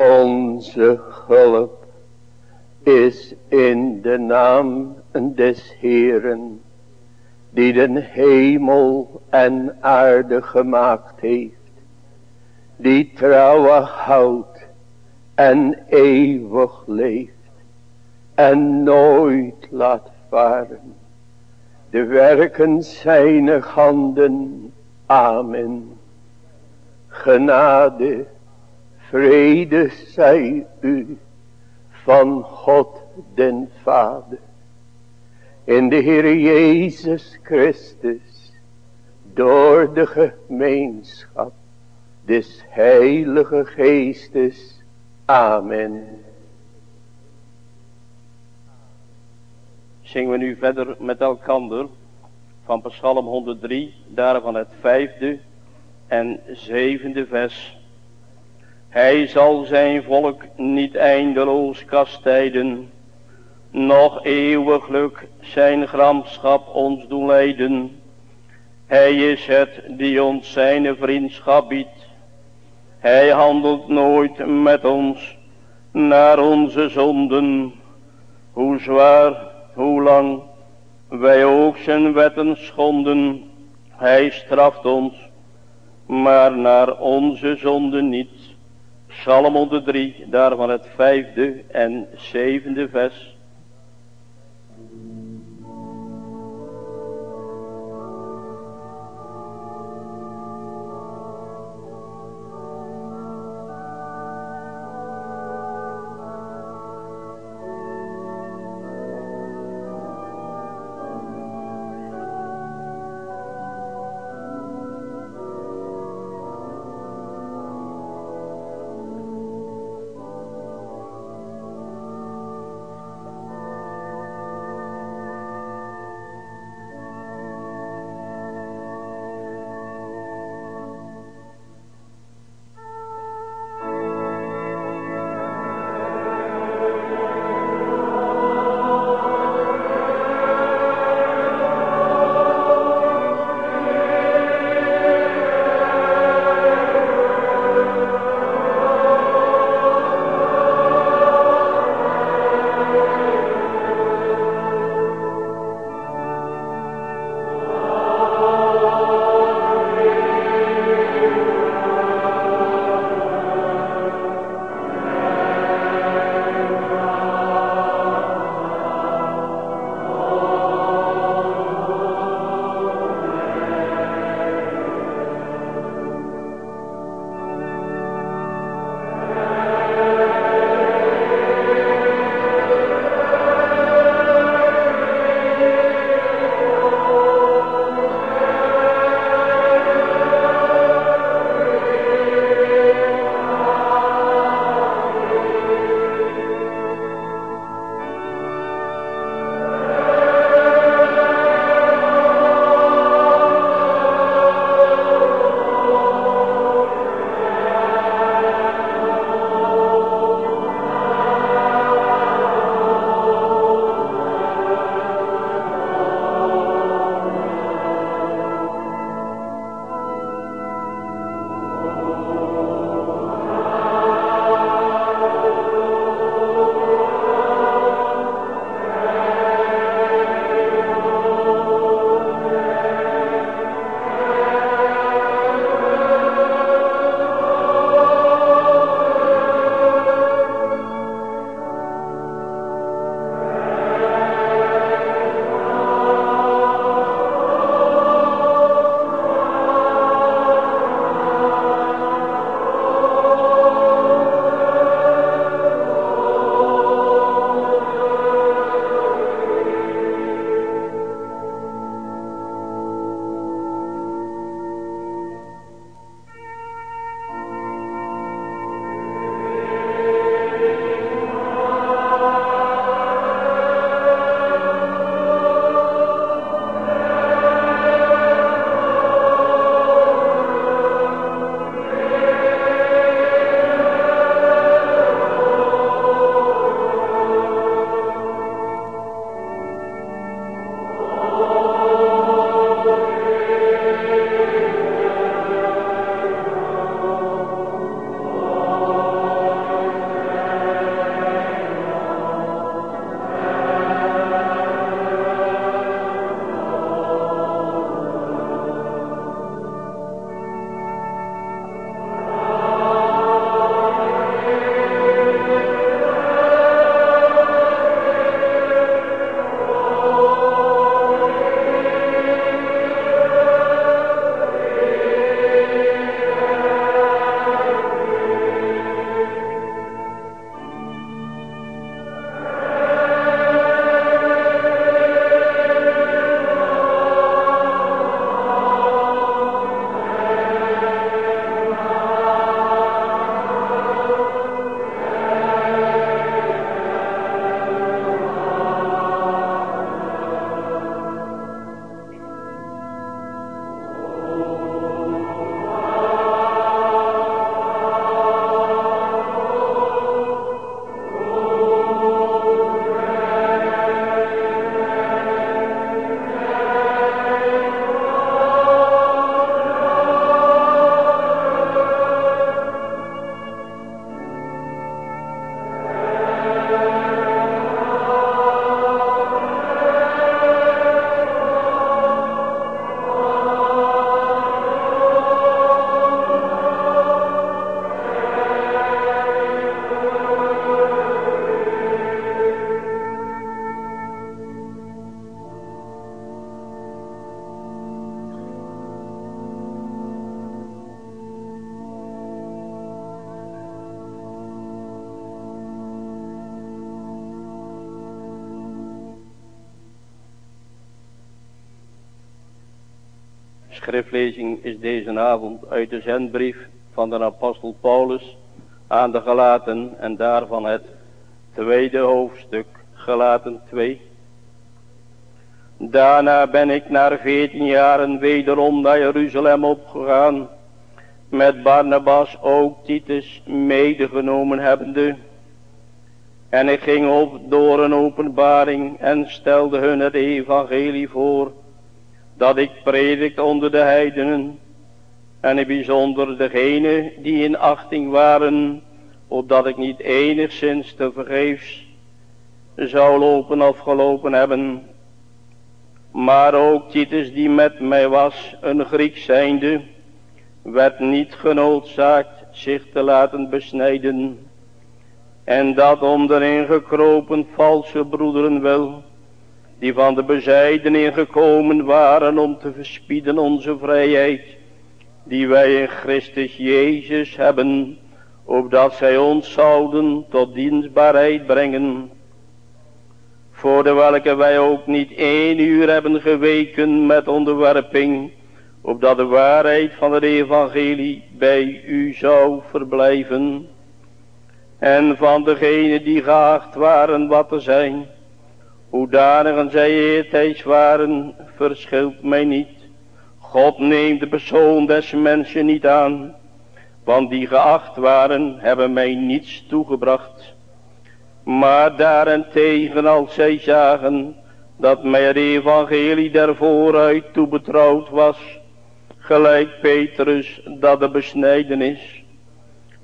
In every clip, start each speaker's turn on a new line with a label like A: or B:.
A: Onze hulp is in de naam des Heeren, die den hemel en aarde gemaakt heeft, die trouwen houdt en eeuwig leeft en nooit laat varen. De werken zijn handen. Amen. Genade, vrede zij u van God den Vader. In de Heer Jezus Christus, door de gemeenschap des Heilige Geestes. Amen.
B: Zingen we nu verder met elkander van Psalm 103, daarvan het vijfde en zevende vers. Hij zal zijn volk niet eindeloos kastijden, nog eeuwiglijk zijn gramschap ons doen leiden. Hij is het die ons zijn vriendschap biedt. Hij handelt nooit met ons naar onze zonden, hoe zwaar, hoe lang wij ook zijn wetten schonden. Hij straft ons, maar naar onze zonden niet. Psalm 103, daarvan het vijfde en zevende vers. Schriftlezing is deze avond uit de zendbrief van de apostel Paulus aan de gelaten en daarvan het tweede hoofdstuk, gelaten 2. Daarna ben ik na veertien jaren wederom naar Jeruzalem opgegaan, met Barnabas ook Titus medegenomen hebbende. En ik ging op door een openbaring en stelde hun het evangelie voor, dat ik predikte onder de heidenen, en in bijzonder degene die in achting waren, opdat ik niet enigszins te vergeefs zou lopen of gelopen hebben. Maar ook Titus die met mij was, een Griek zijnde, werd niet genoodzaakt zich te laten besnijden. En dat om ingekropen valse broederen wel, die van de bezijden ingekomen waren om te verspieden onze vrijheid, die wij in Christus Jezus hebben, opdat zij ons zouden tot dienstbaarheid brengen. Voor de welke wij ook niet één uur hebben geweken met onderwerping, opdat de waarheid van het evangelie bij u zou verblijven. En van degenen die geacht waren wat te zijn, hoedanigen zij eertijds waren, verschilt mij niet. God neemt de persoon des mensen niet aan, want die geacht waren, hebben mij niets toegebracht. Maar daarentegen als zij zagen, dat mij het evangelie der vooruit toebetrouwd was, gelijk Petrus dat de besnijden is.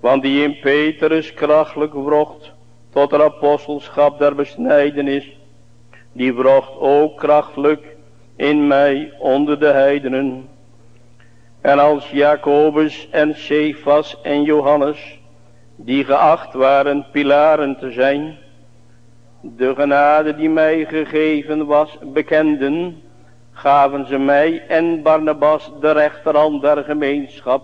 B: Want die in Petrus krachtelijk wrocht tot het apostelschap der besnijdenis, die wrocht ook krachtelijk in mij onder de heidenen. En als Jacobus en Cephas en Johannes, die geacht waren pilaren te zijn, de genade die mij gegeven was, bekenden, gaven ze mij en Barnabas de rechterhand der gemeenschap,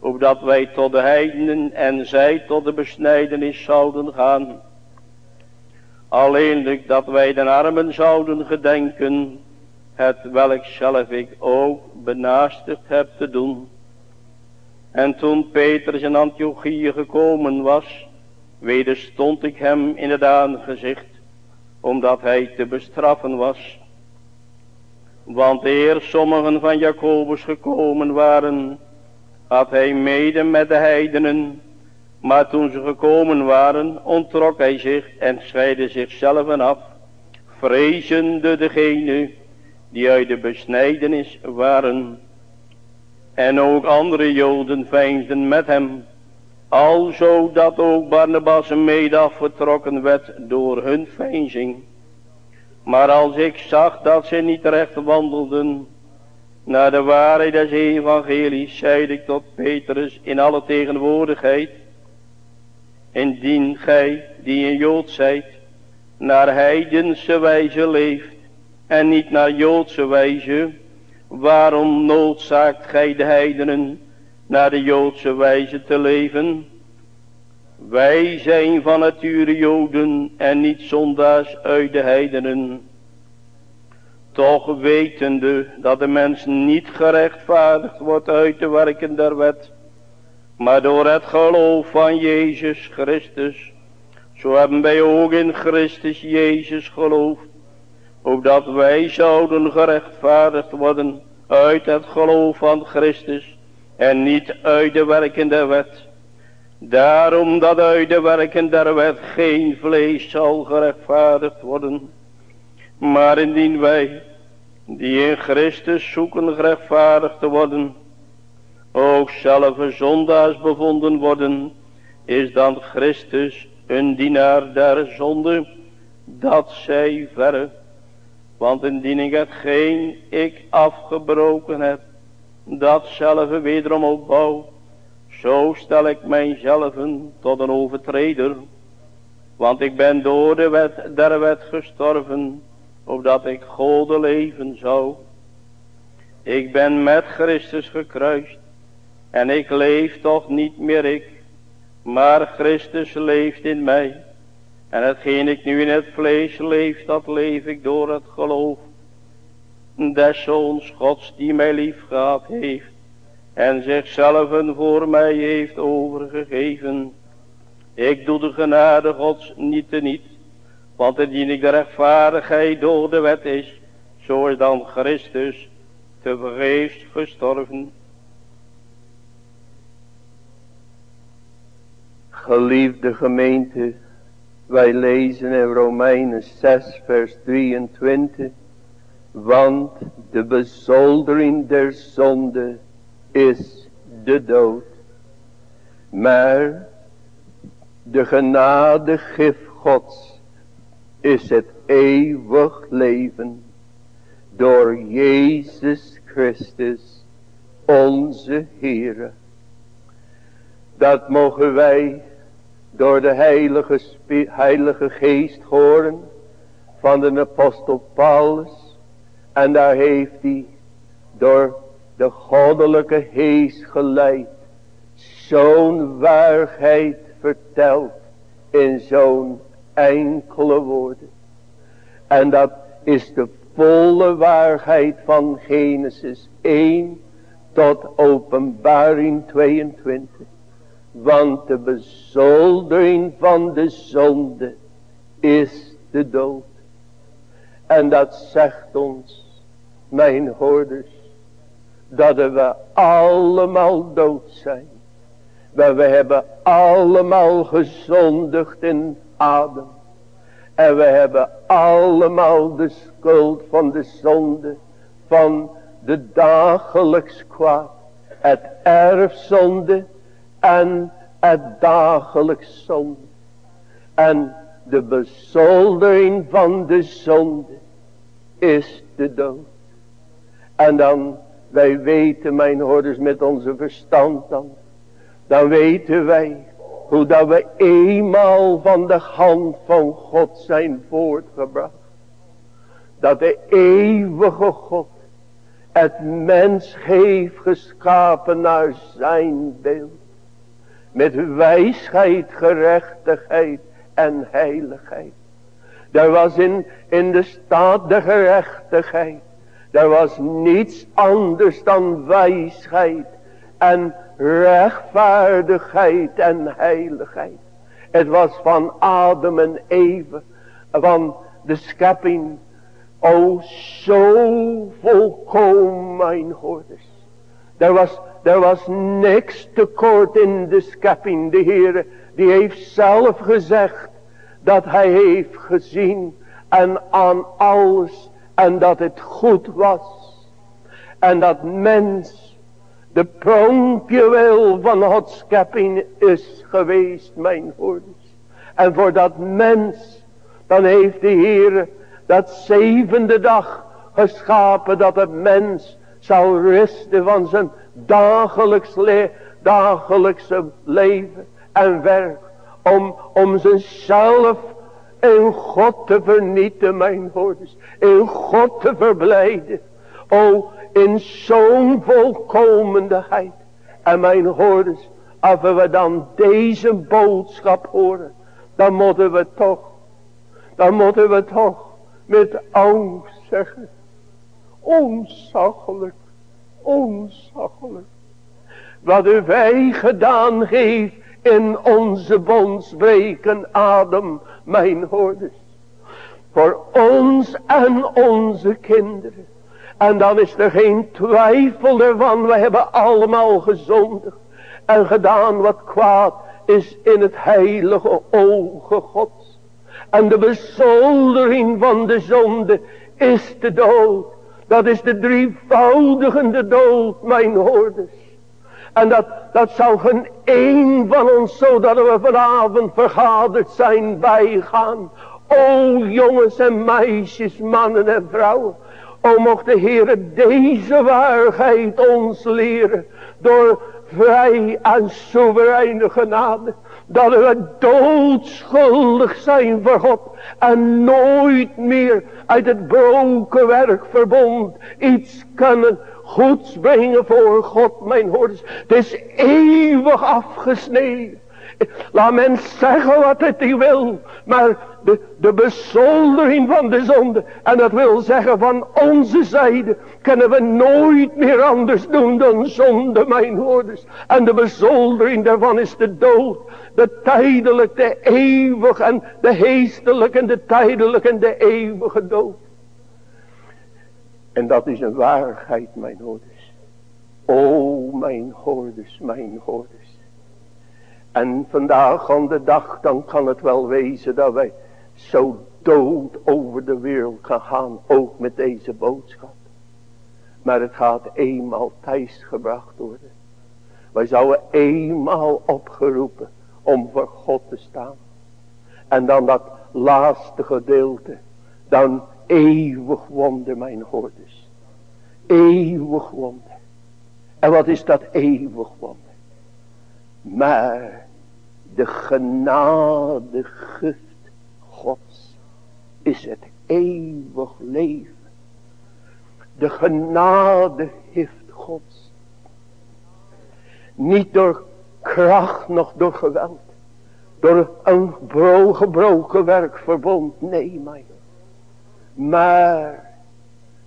B: opdat wij tot de heidenen en zij tot de besnijdenis zouden gaan. Alleenlijk dat wij de armen zouden gedenken, het welk zelf ik ook benaastigd heb te doen. En toen Petrus in Antiochie gekomen was, wederstond ik hem in het aangezicht, omdat hij te bestraffen was. Want eer sommigen van Jacobus gekomen waren, had hij mede met de heidenen, maar toen ze gekomen waren, ontrok hij zich en scheidde zichzelf af, vrezende degene die uit de besnijdenis waren. En ook andere joden veinsden met hem, alzo dat ook Barnabas mede afgetrokken werd door hun veinzing. Maar als ik zag dat ze niet recht wandelden naar de waarheid des evangelies, zeide ik tot Petrus in alle tegenwoordigheid. Indien gij, die een Jood zijt, naar heidense wijze leeft en niet naar Joodse wijze, waarom noodzaakt gij de heidenen naar de Joodse wijze te leven? Wij zijn van nature Joden en niet zondaars uit de heidenen. Toch wetende dat de mens niet gerechtvaardigd wordt uit de werken der wet, maar door het geloof van Jezus Christus. Zo hebben wij ook in Christus Jezus geloofd, opdat wij zouden gerechtvaardigd worden uit het geloof van Christus en niet uit de werken der wet. Daarom dat uit de werken der wet geen vlees zal gerechtvaardigd worden. Maar indien wij, die in Christus zoeken gerechtvaardigd te worden, ook zelf zondaars bevonden worden, is dan Christus een dienaar der zonde, dat zij verre. Want indien ik hetgeen ik afgebroken heb, dat zelf wederom opbouw, zo stel ik mijzelf tot een overtreder. Want ik ben door de wet der wet gestorven, opdat ik gode leven zou. Ik ben met Christus gekruist, en ik leef toch niet meer ik, maar Christus leeft in mij. En hetgeen ik nu in het vlees leef, dat leef ik door het geloof des zoons gods die mij lief gehad heeft en zichzelf voor mij heeft overgegeven. Ik doe de genade gods niet te niet, want indien ik de rechtvaardigheid door de wet is, zo is dan Christus te vergeefs gestorven.
A: Geliefde gemeente, wij lezen in Romeinen 6 vers 23. Want de bezoldering der zonde is de dood. Maar de genade gif gods is het eeuwig leven door Jezus Christus onze Heere. Dat mogen wij door de heilige, heilige geest horen van de apostel Paulus. En daar heeft hij door de goddelijke geest geleid zo'n waarheid verteld in zo'n enkele woorden. En dat is de volle waarheid van Genesis 1 tot openbaring 22. Want de bezoldering van de zonde is de dood. En dat zegt ons, mijn hoorders, dat we allemaal dood zijn. Maar we hebben allemaal gezondigd in adem. En we hebben allemaal de schuld van de zonde. Van de dagelijks kwaad. Het erfzonde en het dagelijks zonde. En de bezoldering van de zonde is de dood. En dan, wij weten mijn hoorders met onze verstand dan. Dan weten wij hoe dat we eenmaal van de hand van God zijn voortgebracht. Dat de eeuwige God het mens heeft geschapen naar zijn beeld. Met wijsheid, gerechtigheid en heiligheid. Er was in, in de staat de gerechtigheid. Er was niets anders dan wijsheid en rechtvaardigheid en heiligheid. Het was van Adam en Eve, van de schepping. O, zo volkomen, mijn hoorders. Er was, er was niks tekort in de schepping. De Heer, die heeft zelf gezegd dat hij heeft gezien en aan alles en dat het goed was. En dat mens de pronkjuweel van Gods schepping is geweest, mijn hoorders. En voor dat mens, dan heeft de Heer dat zevende dag geschapen dat het mens zou rusten van zijn dagelijks le dagelijkse leven en werk. Om, om zichzelf in God te vernieten, mijn hoorders. In God te verblijden. O, in zo'n volkomenheid. En mijn hoorders, als we dan deze boodschap horen, dan moeten we toch, dan moeten we toch met angst zeggen, onzaggelijk, onzaggelijk. Wat u wij gedaan heeft in onze bondsbreken adem, mijn hoorders. Voor ons en onze kinderen. En dan is er geen twijfel ervan. We hebben allemaal gezondigd. En gedaan wat kwaad is in het heilige ogen gods. En de bezoldering van de zonde is de dood. Dat is de drievoudigende dood, mijn hoorders. En dat, dat zal geen één van ons, zodat we vanavond vergaderd zijn, bijgaan. O jongens en meisjes, mannen en vrouwen. O mocht de Heere deze waarheid ons leren. Door vrij en soevereine genade. Dat we doodschuldig zijn voor God. En nooit meer uit het broken werk verbond iets kunnen goeds brengen voor God, mijn hoorders. Het is eeuwig afgesneden. Laat men zeggen wat het hij wil. Maar de, de bezoldering van de zonde. En dat wil zeggen van onze zijde kunnen we nooit meer anders doen dan zonde mijn hoorders. En de bezoldering daarvan is de dood. De tijdelijk, de eeuwig en de heestelijk en de tijdelijk en de eeuwige dood. En dat is een waarheid mijn hoorders. O mijn hoorders, mijn hoorders. En vandaag aan de dag, dan kan het wel wezen dat wij zo dood over de wereld gaan gaan, ook met deze boodschap. Maar het gaat eenmaal thuis gebracht worden. Wij zouden eenmaal opgeroepen om voor God te staan. En dan dat laatste gedeelte, dan eeuwig wonder mijn hoorders. Eeuwig wonder. En wat is dat eeuwig wonder? Maar de genade gift Gods is het eeuwig leven. De genade gift Gods. Niet door kracht nog door geweld. Door een gebroken werk verbond. Nee, mijn. Maar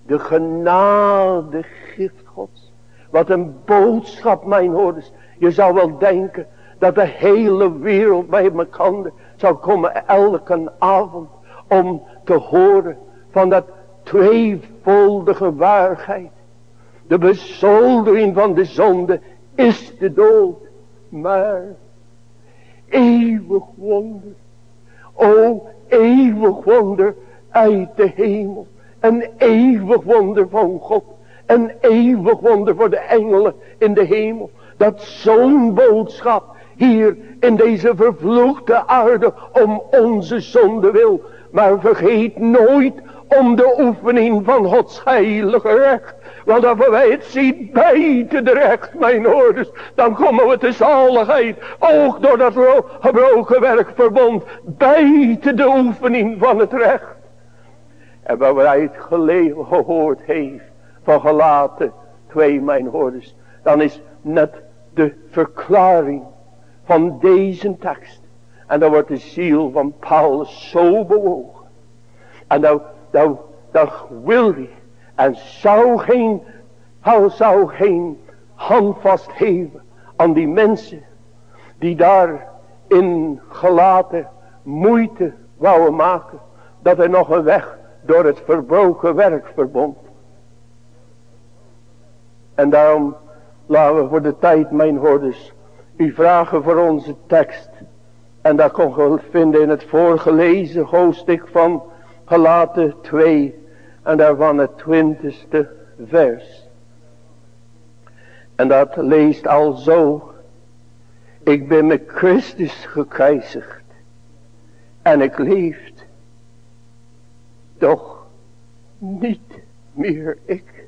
A: de genade gift Gods. Wat een boodschap, mijn hoorders. Je zou wel denken dat de hele wereld bij elkaar zou komen elke avond. Om te horen van dat tweevoudige waarheid. De bezoldering van de zonde is de dood. Maar eeuwig wonder. O eeuwig wonder uit de hemel. Een eeuwig wonder van God. Een eeuwig wonder voor de engelen in de hemel. Dat zo'n boodschap hier in deze vervloekte aarde om onze zonde wil. Maar vergeet nooit om de oefening van Gods heilige recht. Want als wij het zien buiten de recht, mijn ouders, dan komen we te zaligheid. Ook door dat gebroken werk verbond. Buiten de oefening van het recht. En waar wij het gehoord heeft van gelaten twee mijn hoorders. Dan is net de verklaring van deze tekst. En dan wordt de ziel van Paulus zo bewogen. En dan, dan, dan wil hij en zou geen, hij zou geen handvast geven aan die mensen die daar in gelaten moeite wouden maken. Dat er nog een weg door het verbroken werk verbond. En daarom laten we voor de tijd mijn hoorders u vragen voor onze tekst. En dat kon je vinden in het voorgelezen hoofdstuk van Galaten 2 en daarvan het twintigste vers. En dat leest al zo. Ik ben met Christus gekruisigd. En ik leef. Doch niet meer ik.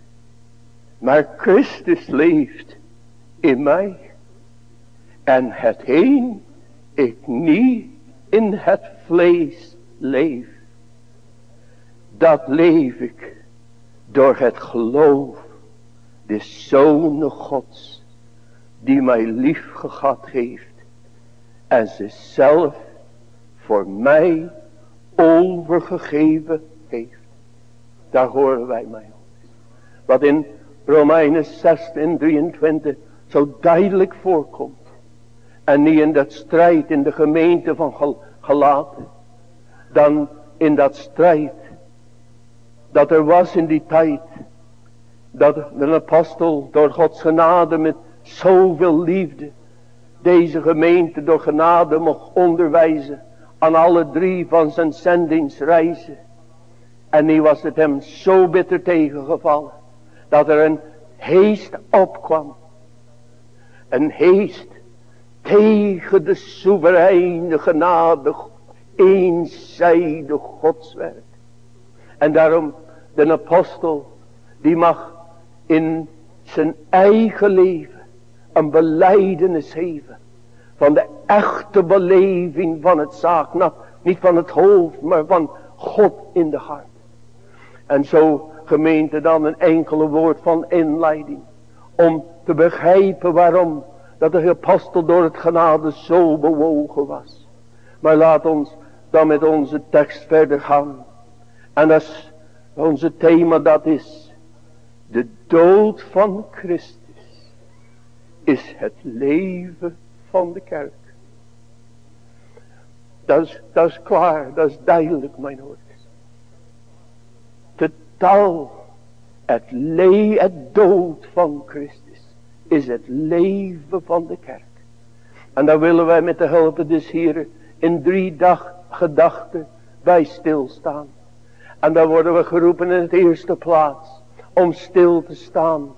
A: Maar Christus leeft in mij. En het heen ik niet in het vlees leef dat leef ik door het geloof de Zoon Gods die mij lief gehad heeft en zichzelf voor mij overgegeven heeft. Daar horen wij mij op. Wat in Romeinen 16, 23 zo duidelijk voorkomt. En niet in dat strijd in de gemeente van gelaten. Dan in dat strijd dat er was in die tijd. Dat een apostel door Gods genade met zoveel liefde. Deze gemeente door genade mocht onderwijzen. Aan alle drie van zijn zendingsreizen. En nu was het hem zo bitter tegengevallen. Dat er een heest opkwam. Een heest tegen de soevereine genade eenzijdig godswerk. En daarom de apostel, die mag in zijn eigen leven een beleidenis geven. Van de echte beleving van het zaak. Nou, niet van het hoofd, maar van God in de hart. En zo gemeente dan een enkele woord van inleiding. Om te begrijpen waarom dat de apostel door het genade zo bewogen was. Maar laat ons dan met onze tekst verder gaan. En als onze thema dat is. De dood van Christus is het leven van de kerk. Dat is, dat klaar, dat is duidelijk mijn woord. Totaal het, le het dood van Christus is het leven van de kerk. En daar willen wij met de hulp des Heren in drie dag gedachten bij stilstaan. En dan worden we geroepen in het eerste plaats om stil te staan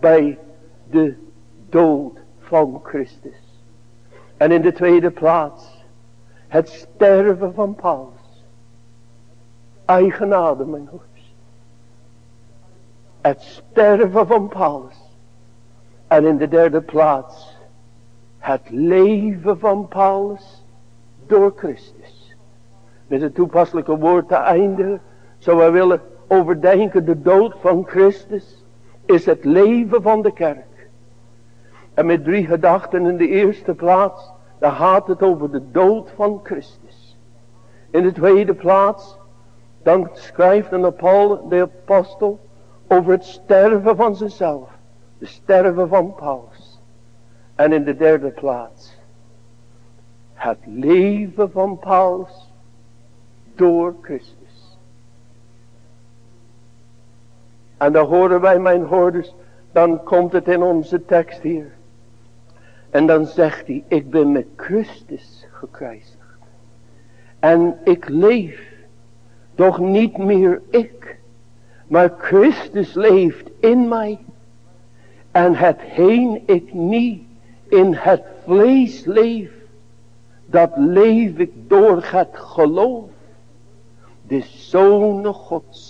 A: bij de dood van Christus. En in de tweede plaats het sterven van Paulus. Eigenade mijn hoors. Het sterven van Paulus. En in de derde plaats het leven van Paulus door Christus. Met het toepasselijke woord te eindigen. Zo wij willen overdenken de dood van Christus. Is het leven van de kerk. En met drie gedachten in de eerste plaats. Dan gaat het over de dood van Christus. In de tweede plaats. Dan schrijft de, Paul, de apostel over het sterven van zichzelf. De sterven van Paulus. En in de derde plaats. Het leven van Paulus. Door Christus. En dan horen wij mijn hoorders. Dan komt het in onze tekst hier. En dan zegt hij. Ik ben met Christus gekruisigd. En ik leef. Doch niet meer ik. Maar Christus leeft in mij. En het heen ik niet in het vlees leef. Dat leef ik door het geloof. De Zoon Gods.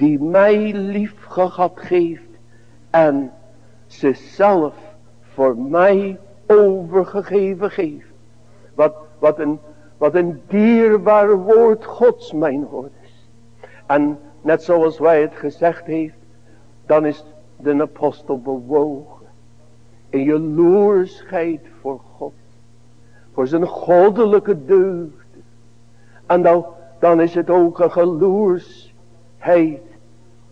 A: Die mij lief gehad geeft. En zichzelf voor mij overgegeven geeft. Wat, wat, een, wat een dierbaar woord Gods mijn woord is. En net zoals wij het gezegd heeft. Dan is de apostel bewogen. In jaloersheid voor God. Voor zijn goddelijke deugden. En dan, dan is het ook een geloersheid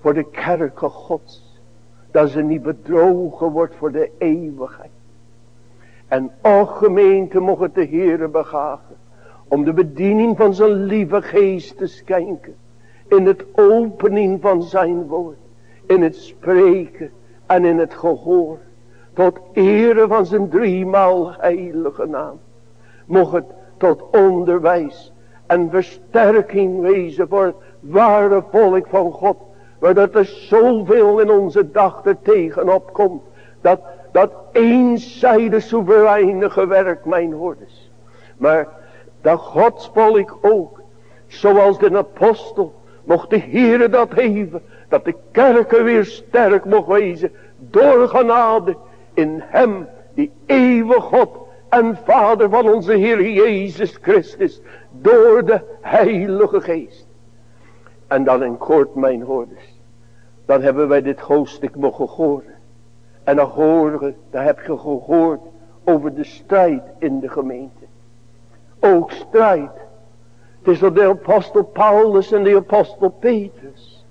A: voor de kerken gods. Dat ze niet bedrogen wordt voor de eeuwigheid. En o gemeente mocht het de Heere begagen. Om de bediening van zijn lieve geest te schenken. In het opening van zijn woord in het spreken en in het gehoor. Tot ere van zijn driemaal heilige naam. Mocht het tot onderwijs en versterking wezen voor het ware volk van God. Waar dat er zoveel in onze dag er tegenop komt. Dat, dat eenzijdig soevereinige werk mijn hoorders. Maar dat volk ook. Zoals de apostel. Mocht de Heere dat geven dat de kerken weer sterk mocht wezen. Door genade in hem die eeuwige God en Vader van onze Heer Jezus Christus. Door de Heilige Geest. En dan in kort mijn hoorders. Dan hebben wij dit hoofdstuk mogen horen. En dan horen, dan heb je gehoord over de strijd in de gemeente. Ook strijd. Het is door de apostel Paulus en de apostel Petrus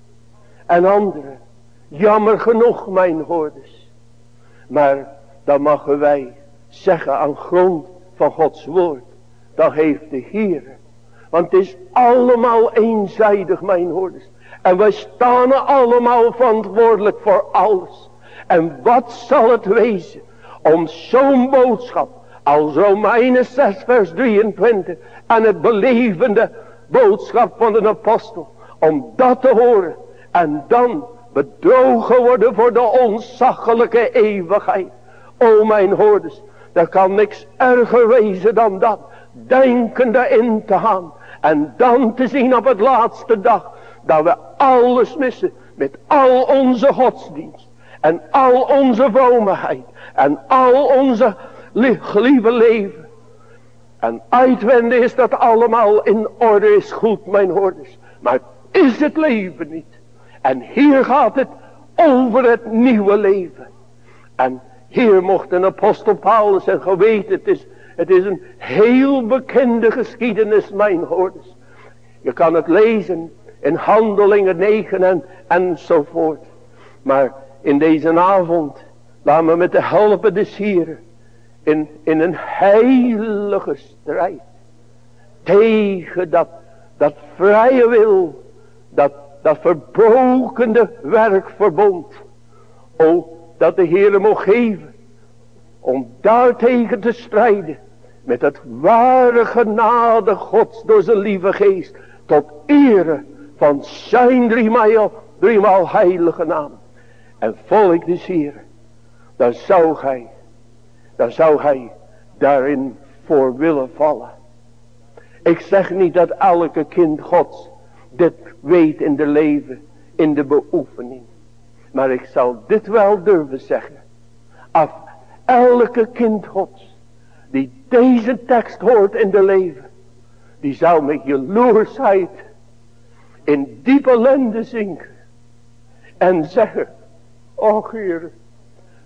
A: en anderen. Jammer genoeg mijn hoorders. Maar dan mogen wij zeggen aan grond van Gods woord. Dat heeft de Heer. Want het is allemaal eenzijdig mijn hoorders. En wij staan allemaal verantwoordelijk voor alles. En wat zal het wezen om zo'n boodschap als Romeinen 6 vers 23 en het belevende boodschap van de apostel. Om dat te horen en dan bedrogen worden voor de onzaglijke eeuwigheid. O mijn hoorders, er kan niks erger wezen dan dat. Denkende in te gaan. En dan te zien op het laatste dag. Dat we alles missen. Met al onze godsdienst. En al onze vroomheid. En al onze lieve leven. En uitwenden is dat allemaal in orde is goed mijn hoorders. Maar is het leven niet. En hier gaat het over het nieuwe leven. En hier mocht een apostel Paulus en geweten het is, Het is een heel bekende geschiedenis, mijn hoorders. Je kan het lezen in handelingen 9 en, enzovoort. Maar in deze avond, laat me met de helpen des Hieren, in, in een heilige strijd, tegen dat, dat vrije wil, dat, dat verbrokende werkverbond. O, dat de Heer mocht geven, om daartegen te strijden, met het ware genade Gods door zijn lieve geest, tot ere van zijn driemaal, driemaal heilige naam. En volk des Heeren, dan zou hij, dan zou hij daarin voor willen vallen. Ik zeg niet dat elke kind Gods dit weet in de leven, in de beoefening. Maar ik zal dit wel durven zeggen. Af elke kind Gods, die deze tekst hoort in de leven, die zou met jaloersheid in diepe ellende zinken. En zeggen, och Heer,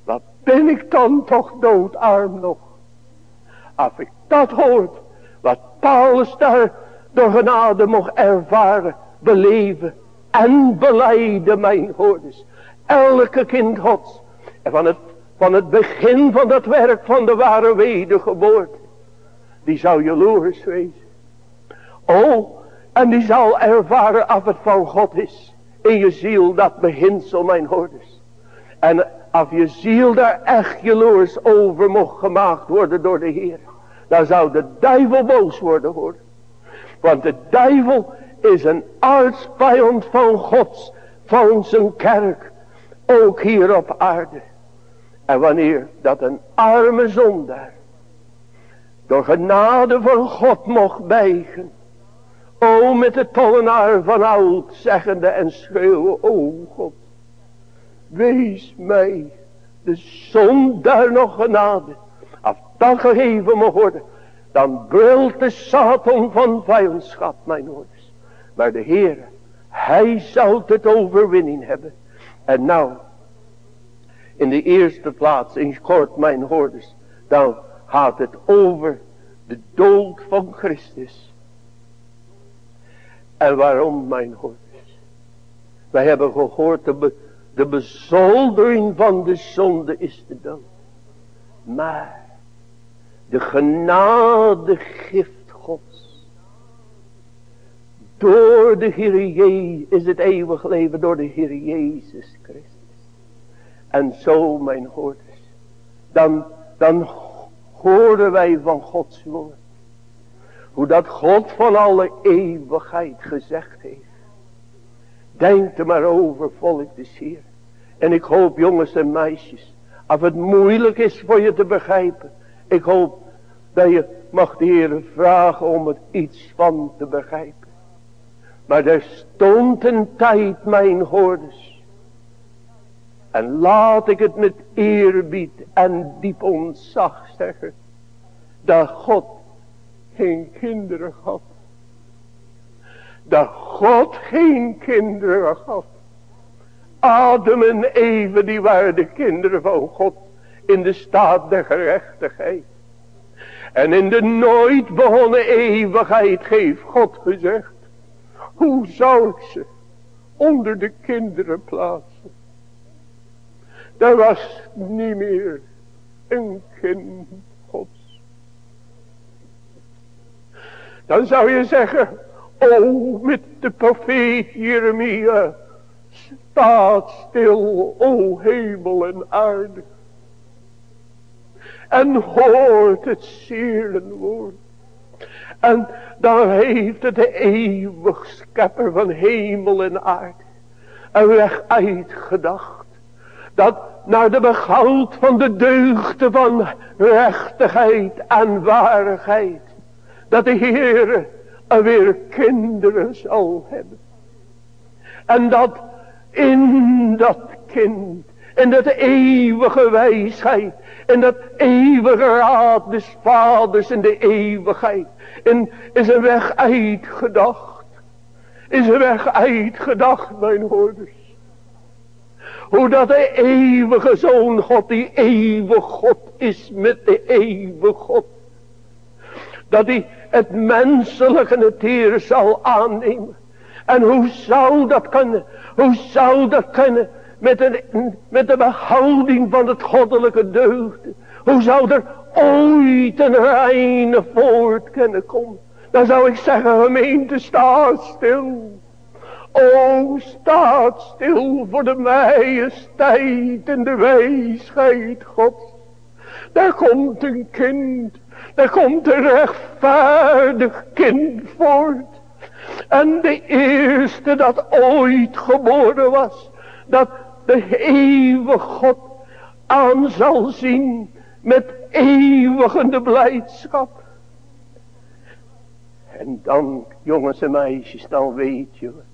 A: wat ben ik dan toch doodarm nog. Als ik dat hoort, wat Paulus daar door genade mocht ervaren, beleven en beleiden mijn hoorders. Elke kind gods. En van het, van het begin van dat werk van de ware wedergeboorte. Die zou jaloers wezen. Oh, en die zal ervaren af het van God is. In je ziel dat beginsel mijn hoorders. En als je ziel daar echt jaloers over mocht gemaakt worden door de Heer. Dan zou de duivel boos worden hoor. Want de duivel is een aardsvijand van Gods. Van zijn kerk. Ook hier op aarde. En wanneer dat een arme zondaar. Door genade van God mocht bijgen. O met de tollenaar van oud zeggende en schreeuwen. O God. Wees mij de zondaar nog genade. Als dat gegeven mag worden. Dan brult de Satan van vijandschap mijn ouders. Maar de Heer. Hij zal het overwinning hebben. En nou. In de eerste plaats. In kort mijn hoorders. Dan gaat het over de dood van Christus. En waarom mijn hoorders? Wij hebben gehoord de, de bezoldering van de zonde is de dood. Maar de genade gift Gods. Door de Heer Jezus is het eeuwig leven door de Heer Jezus Christus. En zo mijn hoorders. Dan, dan horen wij van Gods woord. Hoe dat God van alle eeuwigheid gezegd heeft. Denk er maar over volk des Heer. En ik hoop jongens en meisjes. Als het moeilijk is voor je te begrijpen. Ik hoop dat je mag de Heer vragen om er iets van te begrijpen. Maar er stond een tijd mijn hoorders. En laat ik het met eerbied en diep ontzag zeggen. Dat God geen kinderen had. Dat God geen kinderen had. Adam en Eve die waren de kinderen van God in de staat der gerechtigheid. En in de nooit begonnen eeuwigheid heeft God gezegd. Hoe zou ik ze onder de kinderen plaatsen? Er was niet meer een kind gods. Dan zou je zeggen. Oh met de profeet Jeremia. Staat stil, o hemel en aarde en hoort het woord. En dan heeft het de eeuwig schepper van hemel en aarde een weg uitgedacht. Dat naar de behoud van de deugden van rechtigheid en waarheid. Dat de Heer weer kinderen zal hebben. En dat in dat kind, in dat eeuwige wijsheid, en dat eeuwige raad des vaders in de eeuwigheid. En is een weg uitgedacht. Is een weg uitgedacht mijn hoorders. Hoe dat de eeuwige zoon God, die eeuwige God is met de eeuwige God. Dat hij het menselijke natuur zal aannemen. En hoe zou dat kunnen? Hoe zou dat kunnen? Met, een, met de behouding van het goddelijke deugd. Hoe zou er ooit een reine voort kunnen komen? Dan zou ik zeggen, gemeente, sta stil. O, staat stil voor de majesteit en de wijsheid God. Daar komt een kind, daar komt een rechtvaardig kind voort. En de eerste dat ooit geboren was, dat de eeuwige God aan zal zien met eeuwigende blijdschap. En dan, jongens en meisjes, dan weet je het.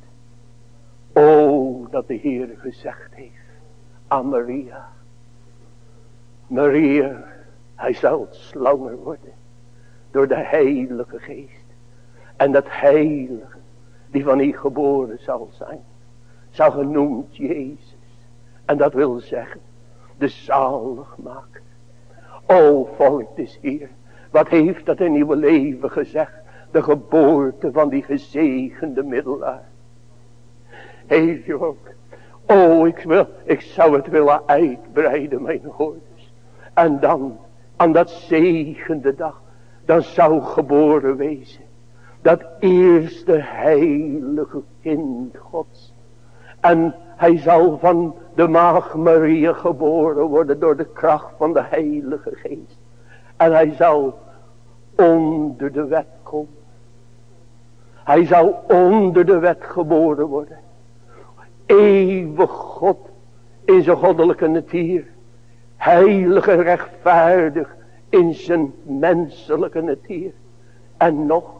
A: O, dat de Heer gezegd heeft aan Maria. Maria, hij zal slanger worden door de heilige geest. En dat heilige, die van u geboren zal zijn, zal genoemd Jezus. En dat wil zeggen, de zaligmaker. O volk des Heer, wat heeft dat in uw leven gezegd? De geboorte van die gezegende middelaar. Heeft je ook. Oh, ik, wil, ik zou het willen uitbreiden, mijn hoorders. En dan, aan dat zegende dag, dan zou geboren wezen. Dat eerste heilige kind gods. En hij zal van de maag Maria geboren worden door de kracht van de heilige geest. En hij zal onder de wet komen. Hij zal onder de wet geboren worden. Eeuwig God in zijn goddelijke natuur. Heilig en rechtvaardig in zijn menselijke natuur. En nog,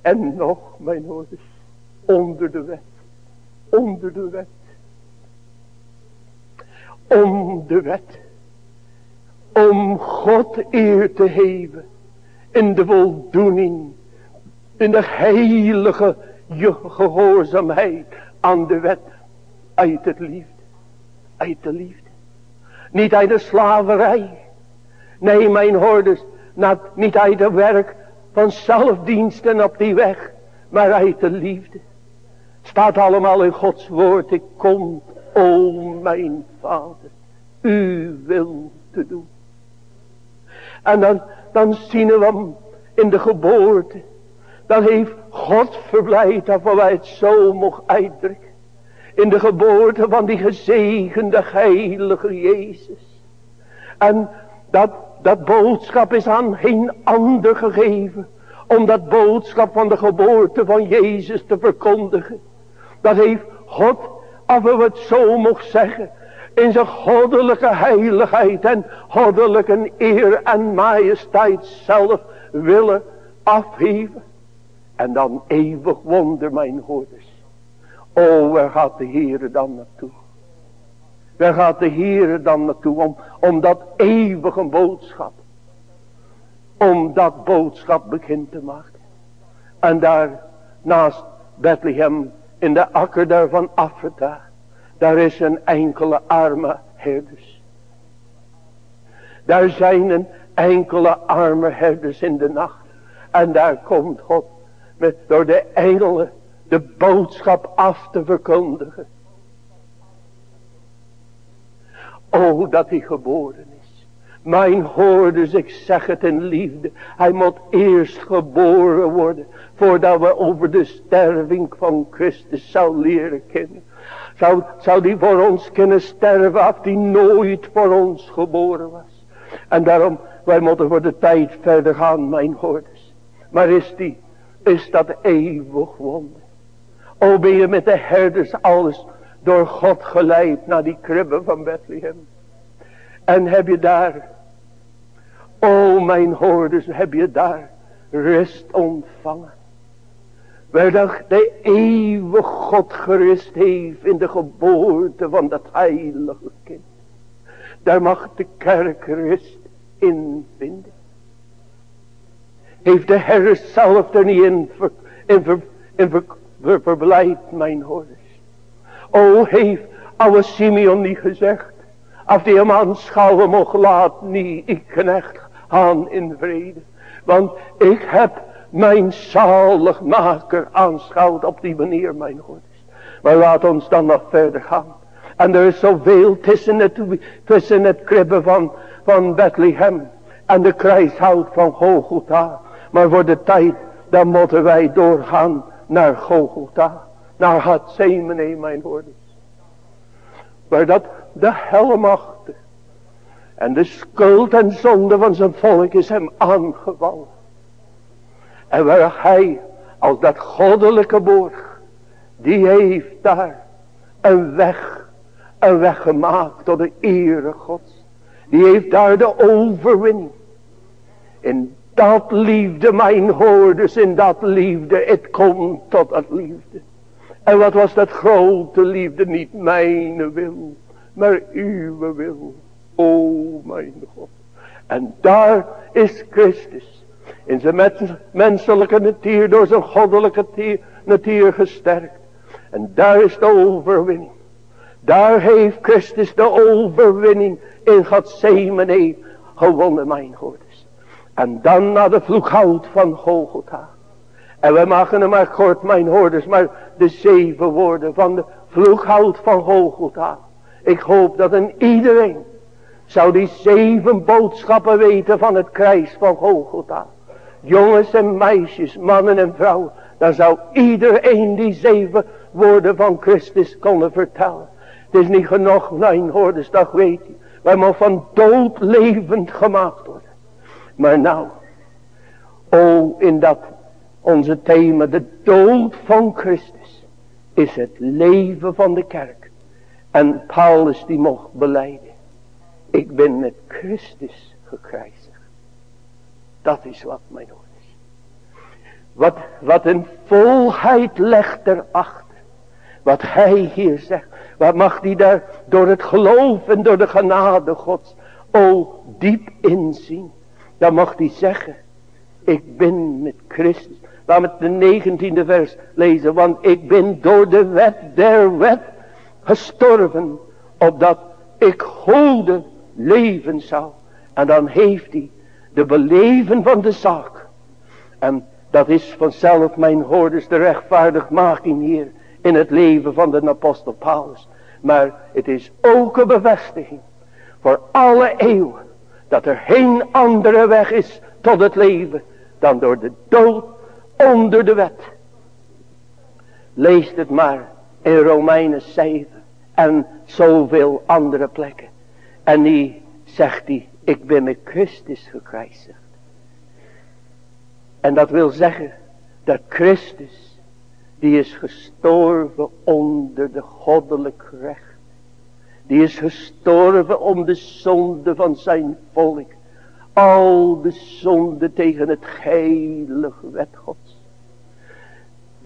A: en nog, mijn hoorders, onder de wet. Onder de wet. Om de wet. Om God eer te geven. In de voldoening. In de heilige gehoorzaamheid aan de wet. Uit het liefde. Uit de liefde. Niet uit de slaverij. Nee, mijn hoorders. Niet uit het werk van zelfdiensten op die weg. Maar uit de liefde. Staat allemaal in Gods woord. Ik kom, o mijn vader. U wil te doen. En dan, dan zien we hem in de geboorte. Dan heeft God verblijd dat wij het zo mocht uitdrukken. In de geboorte van die gezegende heilige Jezus. En dat, dat boodschap is aan geen ander gegeven. Om dat boodschap van de geboorte van Jezus te verkondigen. Dat heeft God, als we het zo mocht zeggen. In zijn goddelijke heiligheid en goddelijke eer en majesteit zelf willen afheven. En dan eeuwig wonder mijn hoorders. O, waar gaat de Heere dan naartoe? Waar gaat de Heere dan naartoe om, om dat eeuwige boodschap. Om dat boodschap begin te maken. En daar naast Bethlehem in de akker daar van Afrika. Daar is een enkele arme herders. Daar zijn een enkele arme herders in de nacht. En daar komt God met door de engelen de boodschap af te verkondigen. O, dat hij geboren is. Mijn hoorders, ik zeg het in liefde. Hij moet eerst geboren worden. Voordat we over de sterving van Christus zou leren kennen. Zou, zou die voor ons kunnen sterven af die nooit voor ons geboren was. En daarom, wij moeten voor de tijd verder gaan, mijn hoorders. Maar is die is dat eeuwig wonder. O ben je met de herders alles door God geleid naar die kribben van Bethlehem. En heb je daar, o mijn hoorders, heb je daar rust ontvangen. Waar de eeuwige God gerust heeft in de geboorte van dat heilige kind. Daar mag de kerk rust in vinden. Heeft de Heer zelf er niet in, ver, in, ver, in ver, mijn hoorders. O, heeft oude Simeon niet gezegd. Als die hem aanschouwen mocht, laat niet ik knecht aan in vrede. Want ik heb mijn zaligmaker aanschouwd op die manier, mijn hoorders. Maar laat ons dan nog verder gaan. En er is zoveel tussen het, tussen het kribben van, van Bethlehem en de kruishout van Golgotha. Maar voor de tijd, dan moeten wij doorgaan naar Golgotha. Naar Gethsemane, mijn hoorders. Waar dat de helmachten en de schuld en zonde van zijn volk is hem aangevallen. En waar hij als dat goddelijke borg, die heeft daar een weg, een weg gemaakt tot de ere gods. Die heeft daar de overwinning. In dat liefde, mijn hoorders, in dat liefde, het komt tot dat liefde. En wat was dat grote liefde, niet mijn wil, maar uw wil. O mijn God. En daar is Christus. In zijn menselijke natuur door zijn goddelijke natuur gesterkt. En daar is de overwinning. Daar heeft Christus de overwinning in Gethsemane gewonnen mijn hoorders. En dan naar de vloekhout van Golgotha. En we maken hem maar kort mijn hoorders. Maar de zeven woorden van de vloekhout van Golgotha. Ik hoop dat een iedereen zou die zeven boodschappen weten van het kruis van Golgotha. Jongens en meisjes, mannen en vrouwen. Dan zou iedereen die zeven woorden van Christus kunnen vertellen. Het is niet genoeg, mijn hoorders, dat weet je. Wij mogen van dood levend gemaakt worden. Maar nou, o in dat onze thema, de dood van Christus, is het leven van de kerk. En Paulus die mocht beleiden. Ik ben met Christus gekruisigd. Dat is wat mijn hoor is. Wat, wat een volheid legt erachter. Wat hij hier zegt. Wat mag hij daar door het geloof en door de genade gods. O diep inzien. Dan mag hij zeggen. Ik ben met Christus. Laat met de negentiende vers lezen. Want ik ben door de wet der wet gestorven. Opdat ik goede leven zou. En dan heeft hij de beleven van de zaak. En dat is vanzelf mijn hoorders de rechtvaardigmaking hier in het leven van de apostel Paulus. Maar het is ook een bevestiging voor alle eeuwen. Dat er geen andere weg is tot het leven dan door de dood onder de wet. Lees het maar in Romeinen 7 en zoveel andere plekken. En die zegt hij, ik ben met Christus gekruisigd. En dat wil zeggen dat Christus, die is gestorven onder de goddelijk recht. Die is gestorven om de zonde van zijn volk. Al de zonde tegen het heilige wet gods.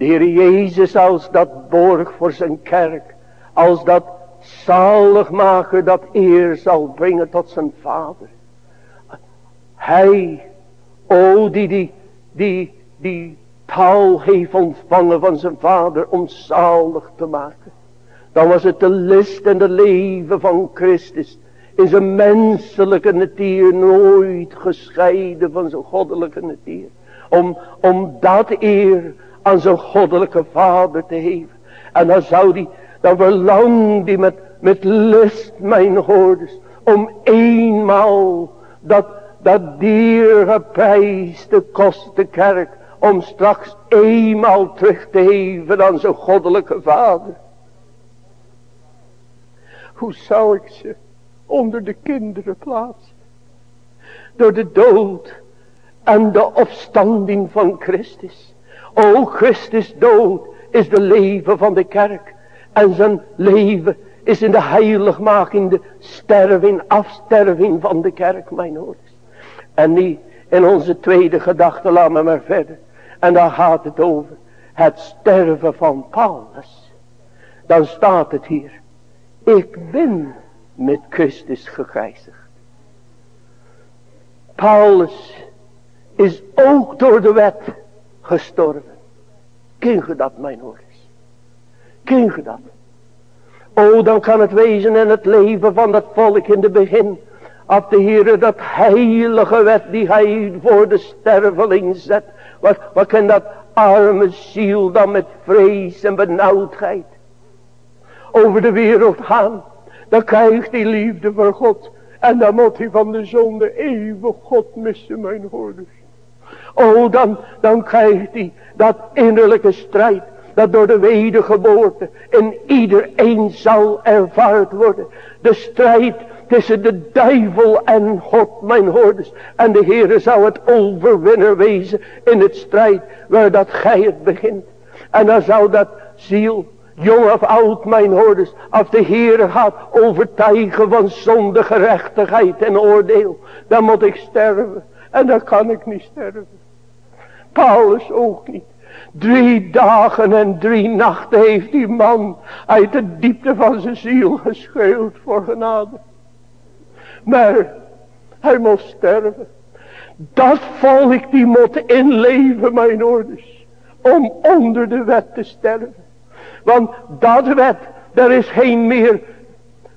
A: De Heer Jezus als dat borg voor zijn kerk. Als dat zaligmaker dat eer zal brengen tot zijn vader. Hij, o die die, die, die taal heeft ontvangen van zijn vader om zalig te maken. Dan was het de list en de leven van Christus in zijn menselijke natuur nooit gescheiden van zijn goddelijke natuur. Om, om dat eer aan zijn goddelijke vader te geven. En dan zou die dan verlangt die met, met lust mijn hoorders. Om eenmaal dat, dat diergeprijsde kost kerk. Om straks eenmaal terug te geven aan zijn goddelijke vader. Hoe zou ik ze onder de kinderen plaatsen? Door de dood en de opstanding van Christus. O Christus dood is de leven van de kerk. En zijn leven is in de heiligmaking, de sterving, afsterving van de kerk, mijn ouders. En niet in onze tweede gedachte, laat me maar verder. En dan gaat het over het sterven van Paulus. Dan staat het hier. Ik ben met Christus gegijzigd. Paulus is ook door de wet gestorven. Ken je dat, mijn ouders? Ken je dat? O, dan kan het wezen in het leven van dat volk in het begin. Af de Heere dat heilige wet die hij voor de sterveling zet. Wat, wat kan dat arme ziel dan met vrees en benauwdheid over de wereld gaan. Dan krijgt hij liefde voor God. En dan moet hij van de zonde eeuwig God missen mijn hoorders. Oh dan, dan krijgt hij dat innerlijke strijd. Dat door de wedergeboorte in iedereen zal ervaard worden. De strijd tussen de duivel en God, mijn hoorders. En de Heere zou het overwinner wezen in het strijd waar dat gij het begint. En dan zou dat ziel, jong of oud, mijn hoorders, als de Heere gaat overtuigen van zonde, gerechtigheid en oordeel, dan moet ik sterven. En dan kan ik niet sterven. Paulus ook niet. Drie dagen en drie nachten heeft die man uit de diepte van zijn ziel geschreeuwd voor genade. Maar hij moest sterven. Dat volk die moet inleven mijn orders. Om onder de wet te sterven. Want dat wet, er is geen meer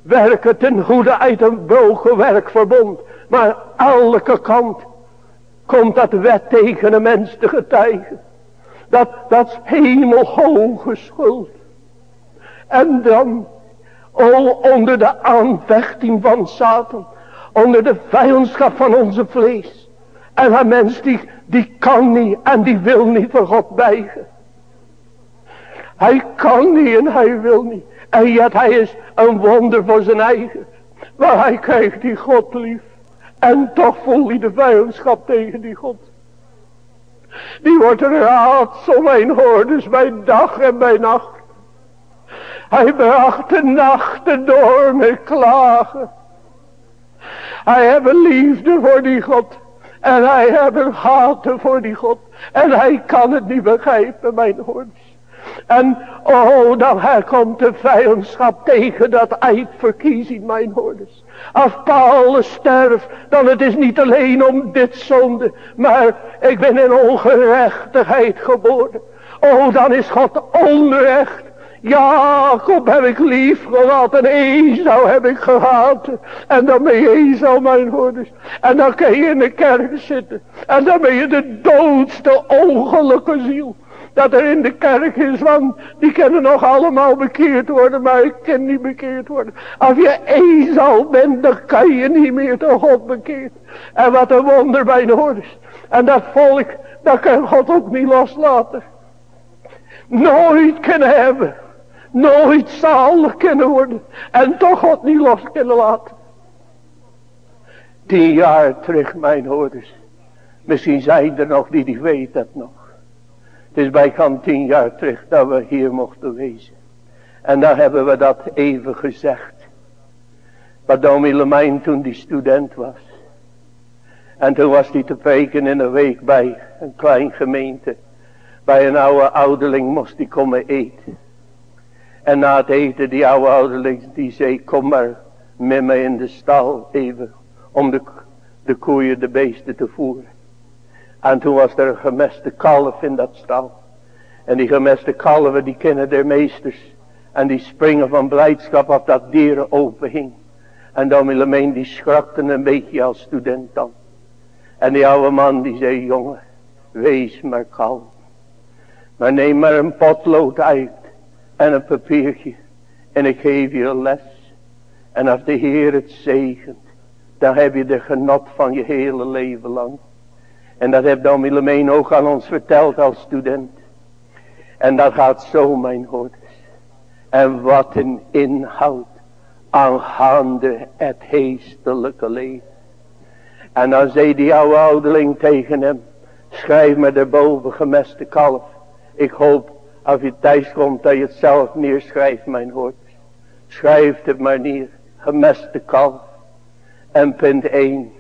A: werken ten goede uit een brogen werkverbond. Maar elke kant komt dat wet tegen een mens te getuigen. Dat, dat is hemelhoge schuld. En dan, oh, onder de aanvechting van Satan. Onder de vijandschap van onze vlees. En een mens die, die kan niet en die wil niet voor God bijgen. Hij kan niet en hij wil niet. En yet hij is een wonder voor zijn eigen. Maar hij krijgt die God lief. En toch voelt hij de vijandschap tegen die God. Die wordt raadsel mijn hoorders bij dag en bij nacht. Hij bracht de nachten door met klagen. Hij heeft liefde voor die God. En hij heeft haten voor die God. En hij kan het niet begrijpen, mijn hoorders. En oh, dan komt de vijandschap tegen dat uitverkiezing, mijn hoorders. Als Paulus sterft, dan het is niet alleen om dit zonde, maar ik ben in ongerechtigheid geboren. Oh, dan is God onrecht. Jacob heb ik lief gehad en Esau heb ik gehad. En dan ben je Esau mijn hoorders. En dan kun je in de kerk zitten. En dan ben je de doodste ongelukkige ziel dat er in de kerk is, want die kunnen nog allemaal bekeerd worden, maar ik kan niet bekeerd worden. Als je Esau bent, dan kan je niet meer tot God bekeerd. En wat een wonder bij de. En dat volk, dat kan God ook niet loslaten. Nooit kunnen hebben. Nooit zalig kunnen worden. En toch God niet los kunnen laten. Tien jaar terug, mijn hoorders. Misschien zijn er nog die, die weten dat nog. Het is bijkant tien jaar terug dat we hier mochten wezen. En dan hebben we dat even gezegd. Wat Domi Lemijn toen die student was. En toen was hij te preken in een week bij een klein gemeente. Bij een oude ouderling moest hij komen eten. En na het eten, die oude ouderling, die zei, kom maar met me in de stal even. Om de, de koeien, de beesten te voeren. En toen was er een gemeste kalf in dat stal. En die gemeste kalven die kennen de meesters. En die springen van blijdschap af dat dieren open hing. En Domilemeen die schrakte een beetje als student dan. En die oude man die zei, jongen, wees maar kalm. Maar neem maar een potlood uit en een papiertje. En ik geef je een les. En als de Heer het zegent, dan heb je de genot van je hele leven lang. En dat heeft Domilemeen ook aan ons verteld als student. En dat gaat zo mijn hoorders. En wat een inhoud aangaande het heestelijke leven. En dan zei die oude ouderling tegen hem. Schrijf me erboven gemeste kalf. Ik hoop als je thuis komt dat je het zelf neerschrijft mijn hoorders. Schrijf het maar neer. Gemeste kalf. En punt 1.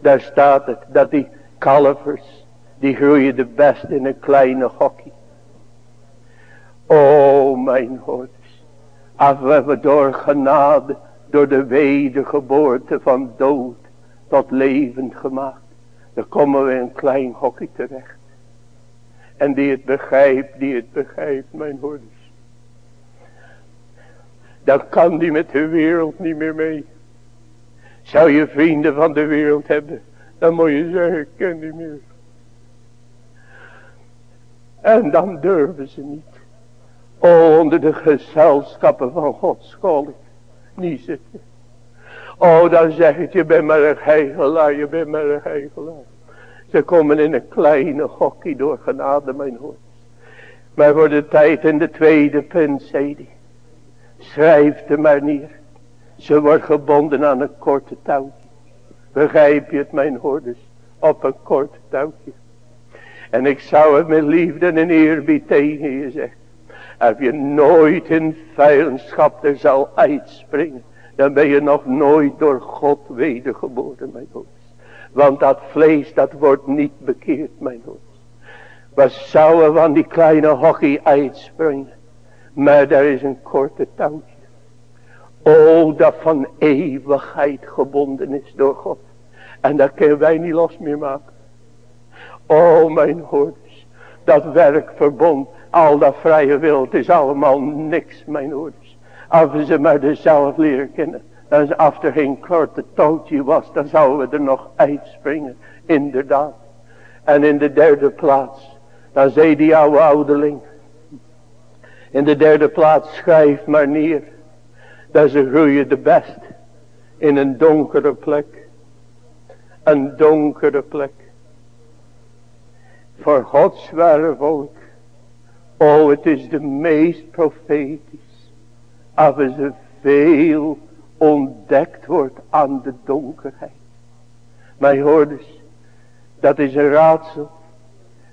A: Daar staat het dat die kalvers. Die groeien de best in een kleine hokje. O mijn God. Als we door genade, door de wedergeboorte van dood tot levend gemaakt. Dan komen we in een klein hokje terecht. En die het begrijpt, die het begrijpt, mijn hoorders. Dan kan die met de wereld niet meer mee. Zou je vrienden van de wereld hebben. Dan moet je zeggen, ik ken die meer. En dan durven ze niet. onder de gezelschappen van Gods volk. Niet zitten. Oh, dan zeg ik, je bent maar een heigelaar, je bent maar een heigelaar. Ze komen in een kleine hokje door genade, mijn hoort. Maar voor de tijd in de tweede punt, zei hij. Schrijf er maar neer. Ze wordt gebonden aan een korte touwtje. Begrijp je het, mijn hoorders? Op een kort touwtje. En ik zou het met liefde en eerbied tegen je zeggen. Heb je nooit in vijandschap er zal uitspringen. Dan ben je nog nooit door God wedergeboren, mijn hoorders. Want dat vlees, dat wordt niet bekeerd, mijn hoorders. We zouden van die kleine hockey uitspringen. Maar daar is een korte touwtje. O, dat van eeuwigheid gebonden is door God. En dat kunnen wij niet los meer maken. O, mijn hoorders. Dat werkverbond. Al dat vrije wil. Het is allemaal niks, mijn hoorders. Als we ze maar zelf leren kennen. En als er geen korte touwtje was. Dan zouden we er nog uitspringen. Inderdaad. En in de derde plaats. Dan zei die oude ouderling. In de derde plaats schrijf maar neer. Dat ze groeien de best. In een donkere plek. Een donkere plek. Voor Gods ware volk. Oh, het is de meest profetisch. Als ze veel ontdekt wordt aan de donkerheid. Maar hoorders, dat is een raadsel.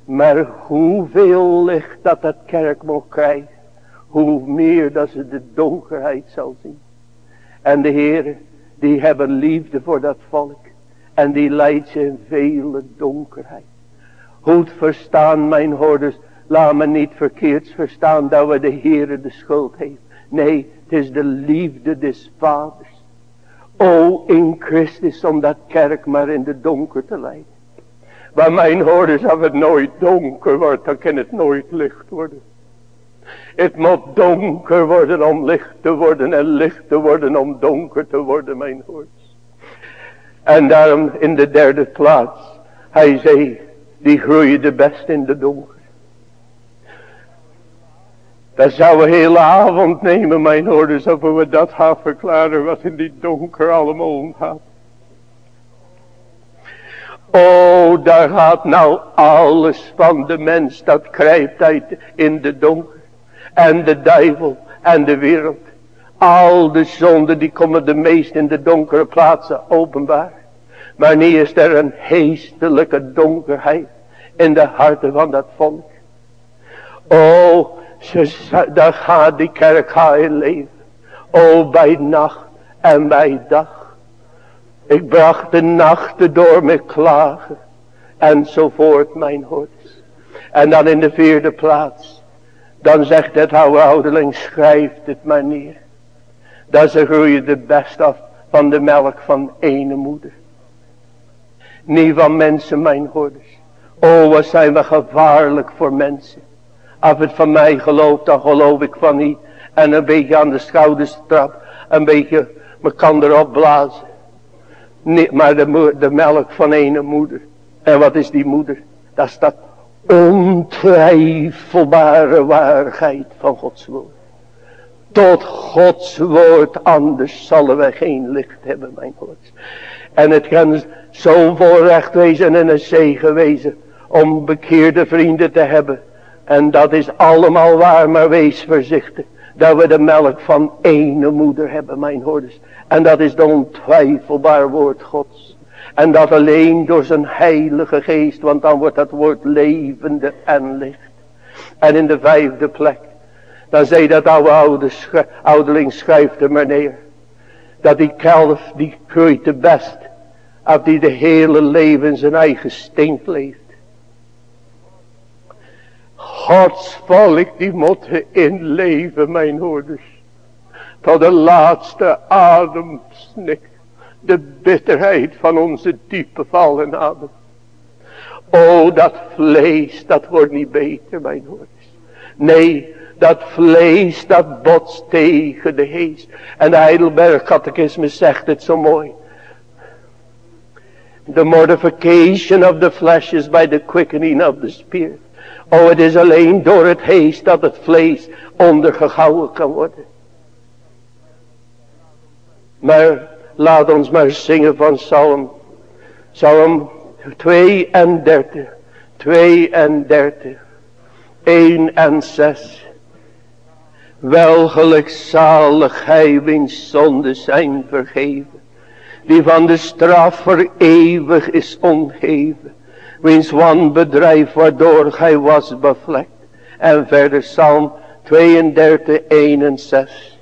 A: Maar hoeveel licht dat dat kerk mocht krijgen. Hoe meer dat ze de donkerheid zal zien. En de heren die hebben liefde voor dat volk. En die leidt ze in vele donkerheid. Goed verstaan mijn hoorders. Laat me niet verkeerd verstaan dat we de Heere de schuld heeft. Nee, het is de liefde des vaders. O in Christus om dat kerk maar in de donker te leiden. Maar mijn hoorders, als het nooit donker wordt, dan kan het nooit licht worden. Het moet donker worden om licht te worden en licht te worden om donker te worden, mijn hoorders. En daarom in de derde plaats, hij zei, die groeide best in de donker. Dat zou een hele avond nemen, mijn hoorders, of we dat gaan verklaren wat in die donker allemaal omgaat. Oh, daar gaat nou alles van de mens dat krijgt uit in de donker. En de duivel en de wereld. Al de zonden die komen de meest in de donkere plaatsen openbaar. Maar nu is er een heestelijke donkerheid in de harten van dat volk. Oh, ze, daar gaat die kerk in leven. Oh, bij nacht en bij dag. Ik bracht de nachten door met klagen. Enzovoort mijn hordes. En dan in de vierde plaats. Dan zegt het oude ouderling. Schrijft het maar neer. Dat ze groeien de best af van de melk van ene moeder. Niet van mensen mijn hordes. O wat zijn we gevaarlijk voor mensen. Als het van mij gelooft dan geloof ik van niet. En een beetje aan de schouders trap. Een beetje me kan erop blazen. Nee, maar de, melk van een moeder. En wat is die moeder? Dat is dat ontwijfelbare waarheid van Gods woord. Tot Gods woord, anders zullen we geen licht hebben, mijn God. En het kan zo'n voorrecht wezen en een zegen wezen om bekeerde vrienden te hebben. En dat is allemaal waar, maar wees voorzichtig. Dat we de melk van ene moeder hebben, mijn hoorders. En dat is de ontwijfelbaar woord gods. En dat alleen door zijn heilige geest. Want dan wordt dat woord levende en licht. En in de vijfde plek. Dan zei dat oude, oude ouderling schrijft er maar neer. Dat die kelf die groeit de best. Als die de hele leven zijn eigen stink leeft. Gods volk die moet inleven mijn hoorders tot de laatste ademsnik. De bitterheid van onze diepe vallen adem. O, dat vlees, dat wordt niet beter, mijn hoorders. Nee, dat vlees, dat botst tegen de geest. En de Heidelberg catechisme zegt het zo mooi. The mortification of the flesh is by the quickening of the spirit. Oh, het is alleen door het heest dat het vlees ondergehouden kan worden. Maar laat ons maar zingen van Psalm. Psalm 32. 32. 1 en 6. Welgelijk zalig hij wiens zonden zijn vergeven. Die van de straf voor eeuwig is ontheven. Wiens wanbedrijf waardoor hij was bevlekt. En verder Psalm 32, 1 en 6.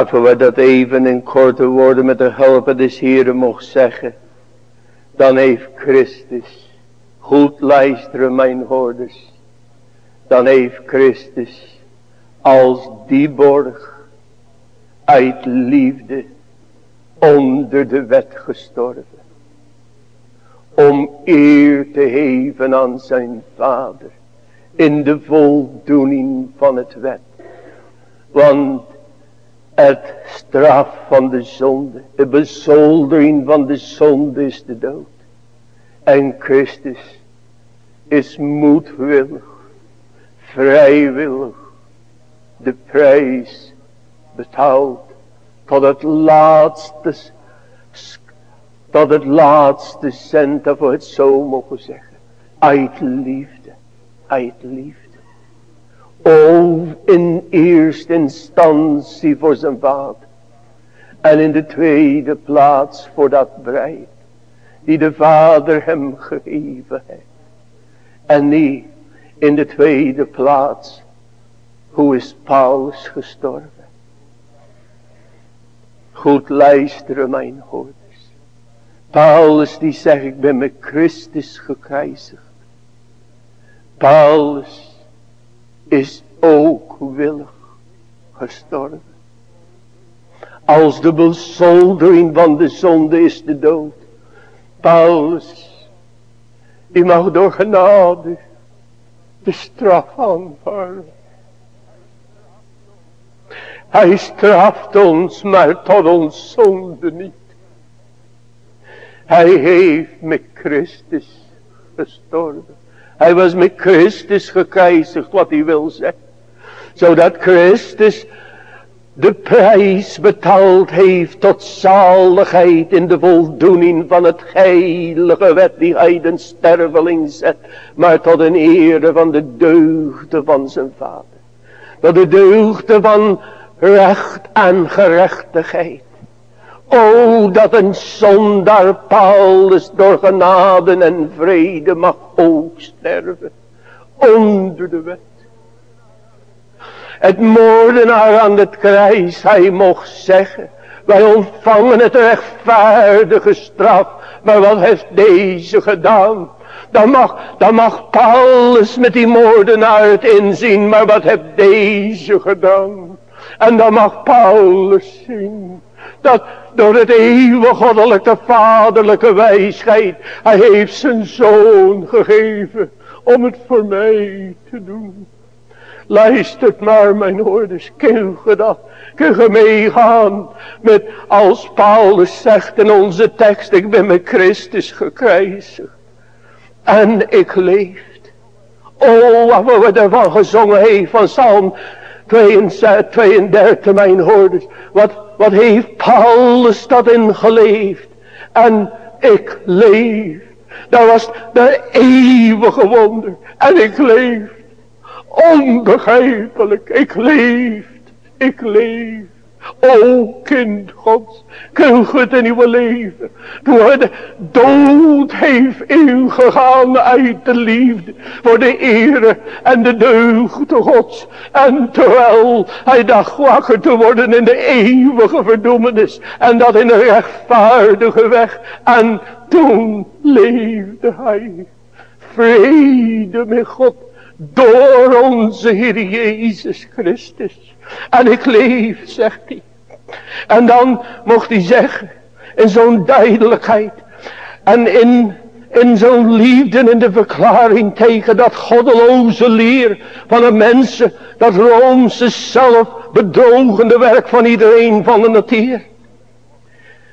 A: Even we dat even in korte woorden met de hulp des Heren mocht zeggen. Dan heeft Christus, goed luisteren mijn hoorders. Dan heeft Christus als die borg uit liefde onder de wet gestorven. Om eer te geven aan zijn vader. In de voldoening van het wet. Want het straf van de zonde. De bezoldering van de zonde is de dood. En Christus is moedwillig. Vrijwillig. De prijs betaald. Tot het laatste. Tot het laatste cent. voor het zo mogen zeggen. Uit liefde. Uit liefde. O, in eerste instantie voor zijn vader. En in de tweede plaats voor dat breid. Die de vader hem gegeven heeft. En niet in de tweede plaats. Hoe is Paulus gestorven? Goed luisteren mijn hoorders. Paulus die zegt ik ben met Christus gekruisigd. Paulus is ook willig gestorven. Als de bezoldering van de zonde is de dood. Paulus, die mag door genade de straf aanvaarden. Hij straft ons, maar tot ons zonde niet. Hij heeft met Christus gestorven. Hij was met Christus gekruisigd, wat hij wil zeggen. Zodat Christus de prijs betaald heeft tot zaligheid in de voldoening van het heilige wet die hij den sterveling zet. Maar tot een ere van de deugden van zijn vader. Tot de deugden van recht en gerechtigheid. O, dat een zondaar Paulus door genade en vrede mag ook sterven. Onder de wet. Het moordenaar aan het kruis, hij mocht zeggen. Wij ontvangen het rechtvaardige straf. Maar wat heeft deze gedaan? Dan mag, dan mag Paulus met die moordenaar het inzien. Maar wat heeft deze gedaan? En dan mag Paulus zien. Dat door het eeuwige goddelijke vaderlijke wijsheid. Hij heeft zijn zoon gegeven. Om het voor mij te doen. Luistert maar mijn hoorders. Kun je dat? Kun je meegaan met als Paulus zegt in onze tekst. Ik ben met Christus gekruisigd. En ik leef. Oh, wat we ervan gezongen heeft van Psalm 32, mijn hoorders. Wat, wat heeft Paulus dat ingeleefd. En ik leef. Dat was de eeuwige wonder. En ik leef. Onbegrijpelijk. Ik leef. Ik leef. O kind Gods, het in uw leven, door de dood heeft ingegaan uit de liefde, voor de ere en de deugd Gods. En terwijl hij dacht wakker te worden in de eeuwige verdoemenis, en dat in de rechtvaardige weg, en toen leefde hij. Vrede met God, door onze Heer Jezus Christus. En ik leef, zegt hij. En dan mocht hij zeggen, in zo'n duidelijkheid. En in, in zo'n liefde in de verklaring tegen dat goddeloze leer van de mensen. Dat Roomse zelf bedrogende werk van iedereen van de natuur.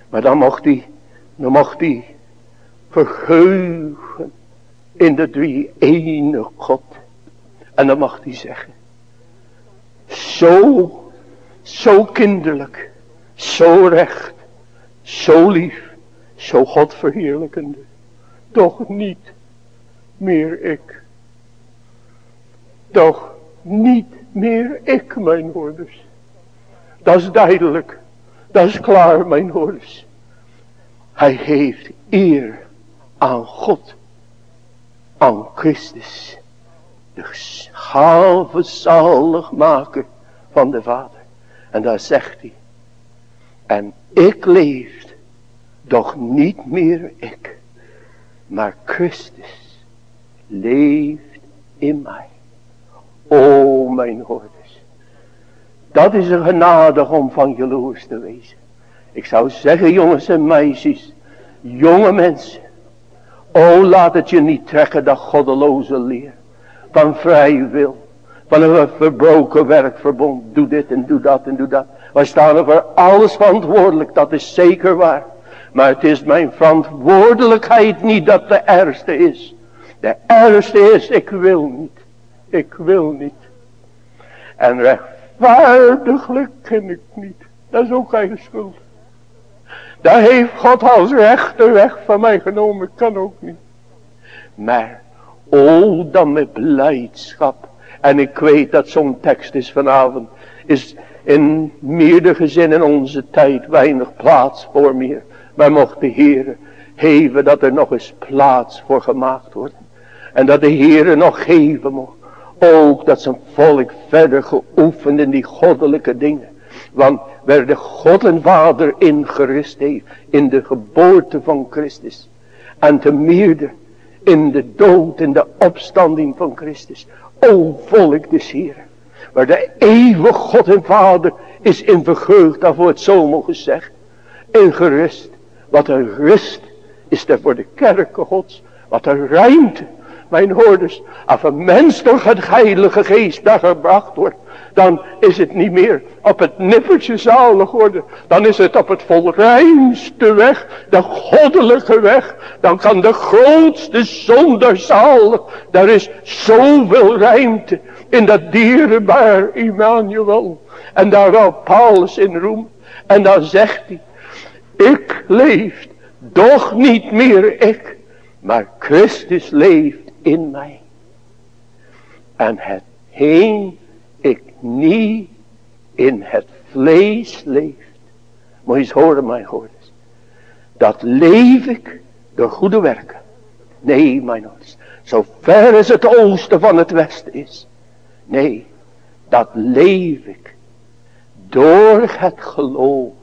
A: Maar dan mocht hij, dan mocht hij vergeugen in de drie ene God. En dan mag hij zeggen. Zo, zo kinderlijk. Zo recht. Zo lief. Zo God verheerlijkende. Toch niet meer ik. Toch niet meer ik, mijn hoorders. Dat is duidelijk. Dat is klaar, mijn hoorders. Hij heeft eer aan God. Aan Christus de gave zalig maken van de Vader. En daar zegt hij, En ik leef, doch niet meer ik, maar Christus leeft in mij. O mijn hoorders, dat is een genade om van jaloers te wezen. Ik zou zeggen jongens en meisjes, jonge mensen, o laat het je niet trekken dat goddeloze leer van vrije wil, van een verbroken werkverbond, doe dit en doe dat en doe dat. Wij staan er voor alles verantwoordelijk, dat is zeker waar. Maar het is mijn verantwoordelijkheid niet dat de ergste is. De ergste is, ik wil niet. Ik wil niet. En rechtvaardiglijk ken ik niet. Dat is ook geen schuld. Daar heeft God als rechter weg van mij genomen. Kan ook niet. Maar, oh dan met blijdschap. En ik weet dat zo'n tekst is vanavond. Is in meerdere gezinnen in onze tijd weinig plaats voor meer. Maar mocht de Heer geven dat er nog eens plaats voor gemaakt wordt. En dat de Heer nog geven mocht. Ook dat zijn volk verder geoefend in die goddelijke dingen. Want waar de God en Vader ingerust heeft. In de geboorte van Christus. En te meerder in de dood en de opstanding van Christus. O volk des Heeren. Waar de eeuwige God en Vader is in verheugd, daar wordt zo mogen zeggen. In gerust. Wat een rust is er voor de kerken gods. Wat een ruimte. Mijn hoorders. Als een mens door het heilige geest daar gebracht wordt. Dan is het niet meer op het nippertje zalig worden. Dan is het op het volreinste weg. De goddelijke weg. Dan kan de grootste zonder zalig. Daar is zoveel ruimte. In dat dierenbaar Immanuel. En daar wel Paulus in roem. En dan zegt hij. Ik leef, doch niet meer ik, maar Christus leeft in mij. En het heen ik niet in het vlees leeft. Moet je eens horen mijn hoorders. Dat leef ik door goede werken. Nee mijn hoorders. Zo ver als het oosten van het westen is. Nee. Dat leef ik. Door het geloof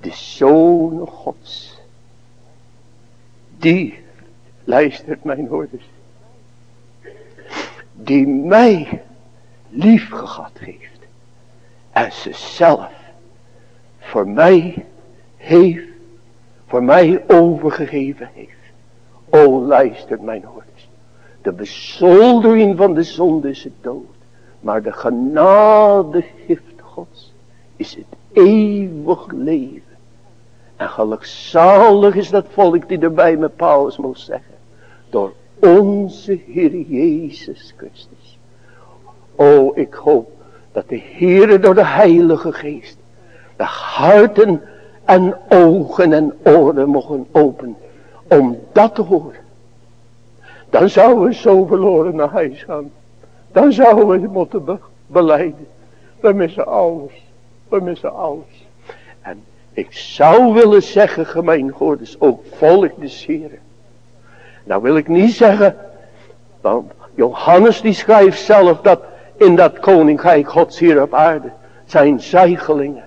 A: de Zoon Gods. Die, luistert mijn hoorders. Die mij lief gehad heeft. En zichzelf voor mij heeft, voor mij overgegeven heeft. O luistert mijn hoorders. De bezoldering van de zonde is het dood. Maar de genade gift Gods is het eeuwig leven. En gelukzalig is dat volk die erbij met Paulus moest zeggen. Door onze Heer Jezus Christus. O, ik hoop dat de Heer door de Heilige Geest. De harten en ogen en oren mogen openen. Om dat te horen. Dan zouden we zo verloren naar huis gaan. Dan zouden we moeten be beleiden. We missen alles. We missen alles. Ik zou willen zeggen, gemeengoorders, ook volk des Heren. Nou wil ik niet zeggen, want Johannes die schrijft zelf dat in dat koninkrijk gods hier op aarde, zijn zijgelingen,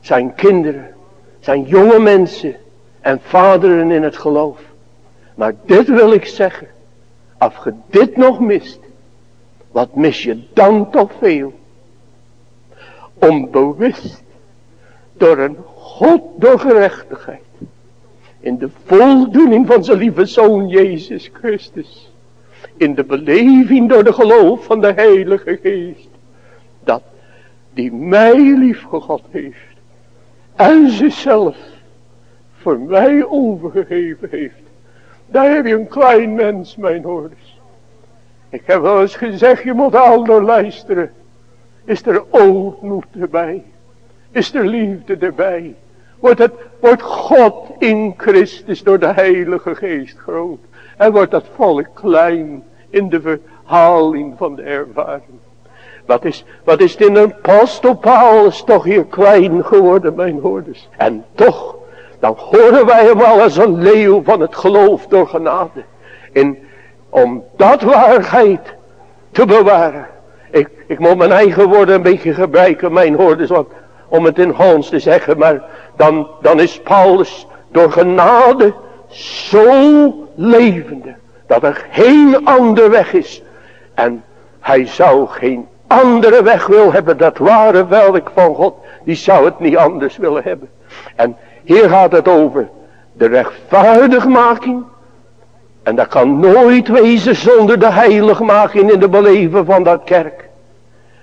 A: zijn kinderen, zijn jonge mensen en vaderen in het geloof. Maar dit wil ik zeggen, als je dit nog mist, wat mis je dan toch veel? Om bewust door een God door gerechtigheid. In de voldoening van zijn lieve Zoon Jezus Christus. In de beleving door de geloof van de Heilige Geest. Dat die mij lief gehad heeft. En zichzelf voor mij overgegeven heeft. Daar heb je een klein mens, mijn hoorders. Ik heb wel eens gezegd, je moet al door luisteren. Is er ootmoed erbij? Is er liefde erbij? Wordt, God in Christus door de Heilige Geest groot. En wordt dat volk klein in de verhaling van de ervaring. Wat is, wat is in een apostel Paulus toch hier klein geworden, mijn hoorders. En toch, dan horen wij hem al als een leeuw van het geloof door genade. En om dat waarheid te bewaren. Ik, ik moet mijn eigen woorden een beetje gebruiken, mijn hoorders. Want om het in Hollands te zeggen, maar dan, dan is Paulus door genade zo levende, dat er geen andere weg is. En hij zou geen andere weg wil hebben, dat ware welk van God, die zou het niet anders willen hebben. En hier gaat het over de rechtvaardigmaking. En dat kan nooit wezen zonder de heiligmaking in de beleven van dat kerk.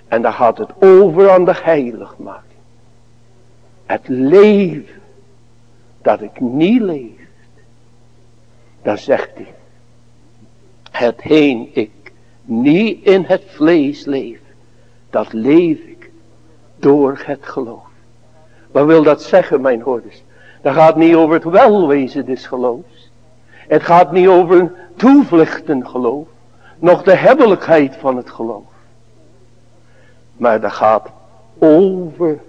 A: En dan gaat het over aan de heiligmaking. Het leven dat ik niet leef. Dan zegt hij. Het heen ik niet in het vlees leef. Dat leef ik door het geloof. Wat wil dat zeggen mijn hoorders? Dat gaat niet over het welwezen des geloofs. Het gaat niet over een toevluchten geloof. Nog de hebbelijkheid van het geloof. Maar dat gaat over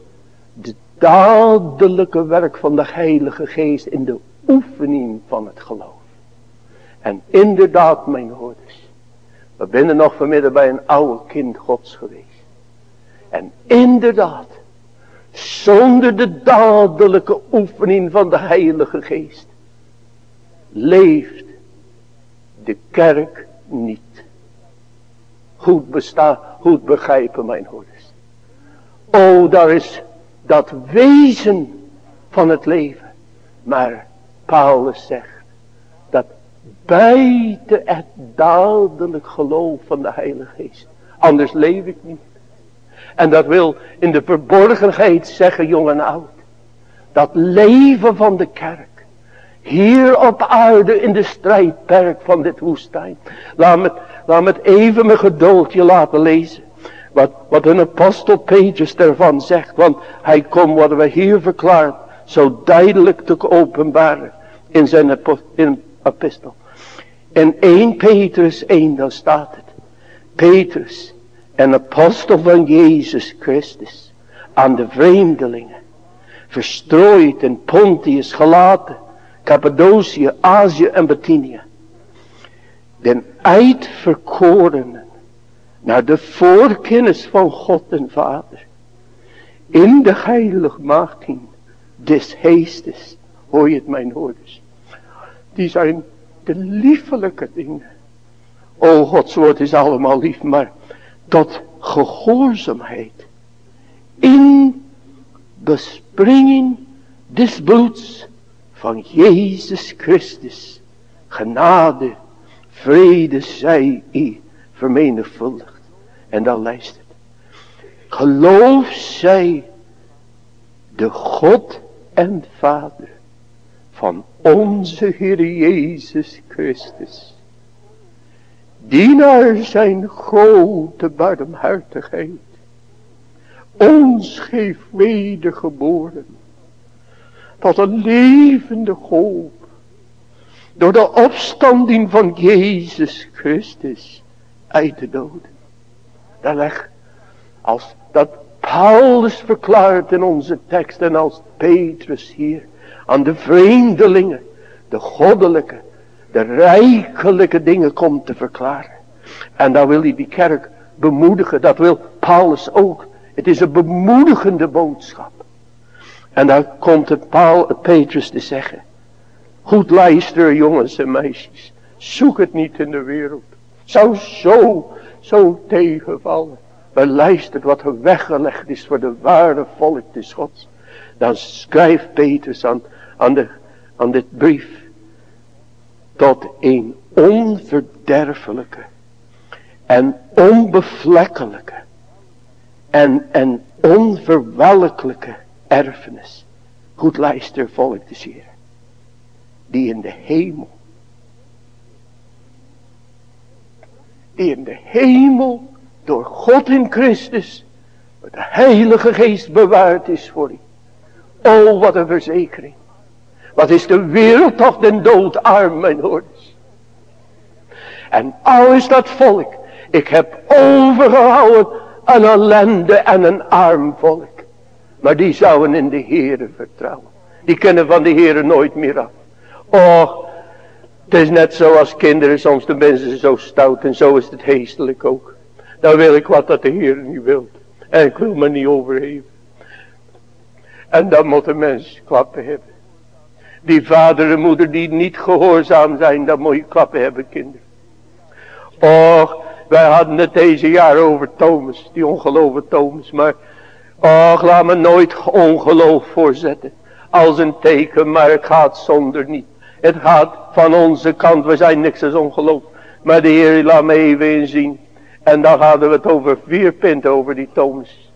A: de dadelijke werk van de Heilige Geest in de oefening van het geloof. En inderdaad, mijn hoorders, we binnen nog vanmiddag bij een oude kind gods geweest. En inderdaad, zonder de dadelijke oefening van de Heilige Geest, leeft de kerk niet. Goed bestaan, goed begrijpen mijn hoorders. O, daar is dat wezen van het leven. Maar Paulus zegt dat buiten het dadelijk geloof van de Heilige Geest. Anders leef ik niet. En dat wil in de verborgenheid zeggen, jong en oud. Dat leven van de kerk. Hier op aarde in de strijdperk van dit woestijn. Laat me, laat me het even mijn geduldje laten lezen. Wat, wat een apostel Petrus ervan zegt. Want hij komt wat we hier verklaard. Zo duidelijk te openbaren. In zijn in epistel. In 1 Petrus 1 dan staat het. Petrus. Een apostel van Jezus Christus. Aan de vreemdelingen. Verstrooid in Pontius gelaten. Cappadocië, Azië en Bithynië. Den uitverkorenen naar de voorkennis van God en Vader. In de heiligmaking des geestes. Hoor je het mijn hoorders. Die zijn de liefelijke dingen. O Gods woord is allemaal lief. Maar tot gehoorzaamheid. In bespringing des bloeds van Jezus Christus. Genade, vrede zij u vermenigvuldigd. En dan lijst het. Geloof zij de God en Vader van onze Heer Jezus Christus. Die naar zijn grote barmhartigheid ons heeft wedergeboren tot een levende hoop door de opstanding van Jezus Christus uit de doden. Als dat Paulus verklaart in onze tekst en als Petrus hier aan de vreemdelingen, de goddelijke, de rijkelijke dingen komt te verklaren. En dan wil hij die kerk bemoedigen, dat wil Paulus ook. Het is een bemoedigende boodschap. En dan komt het, Paul, Petrus te zeggen. Goed luisteren jongens en meisjes. Zoek het niet in de wereld. Zou zo, zo tegenvallen. Luistert wat er weggelegd is voor de ware volk des Gods. Dan schrijft Petrus aan, aan, de, aan dit brief. Tot een onverderfelijke. En onbevlekkelijke. En, en onverwelkelijke erfenis. Goed luister volk des Heer. Die in de hemel die in de hemel door God in Christus met de Heilige Geest bewaard is voor u. Oh, wat een verzekering. Wat is de wereld toch den dood arm, mijn hoorders. En al is dat volk, ik heb overgehouden een ellende en een arm volk. Maar die zouden in de Heere vertrouwen. Die kunnen van de Heere nooit meer af. Och, het is net zoals kinderen, soms de mensen zo stout en zo is het geestelijk ook. Dan wil ik wat dat de Heer niet wil. En ik wil me niet overheven. En dan moet de mens klappen hebben. Die vader en moeder die niet gehoorzaam zijn, dan moet je klappen hebben kinderen. Och, wij hadden het deze jaar over Thomas, die ongeloven Thomas. Maar, och, laat me nooit ongeloof voorzetten. Als een teken, maar het gaat zonder niet. Het gaat van onze kant, we zijn niks als ongeloof. Maar de Heer laat me even inzien. En dan hadden we het over vier punten over die Thomas.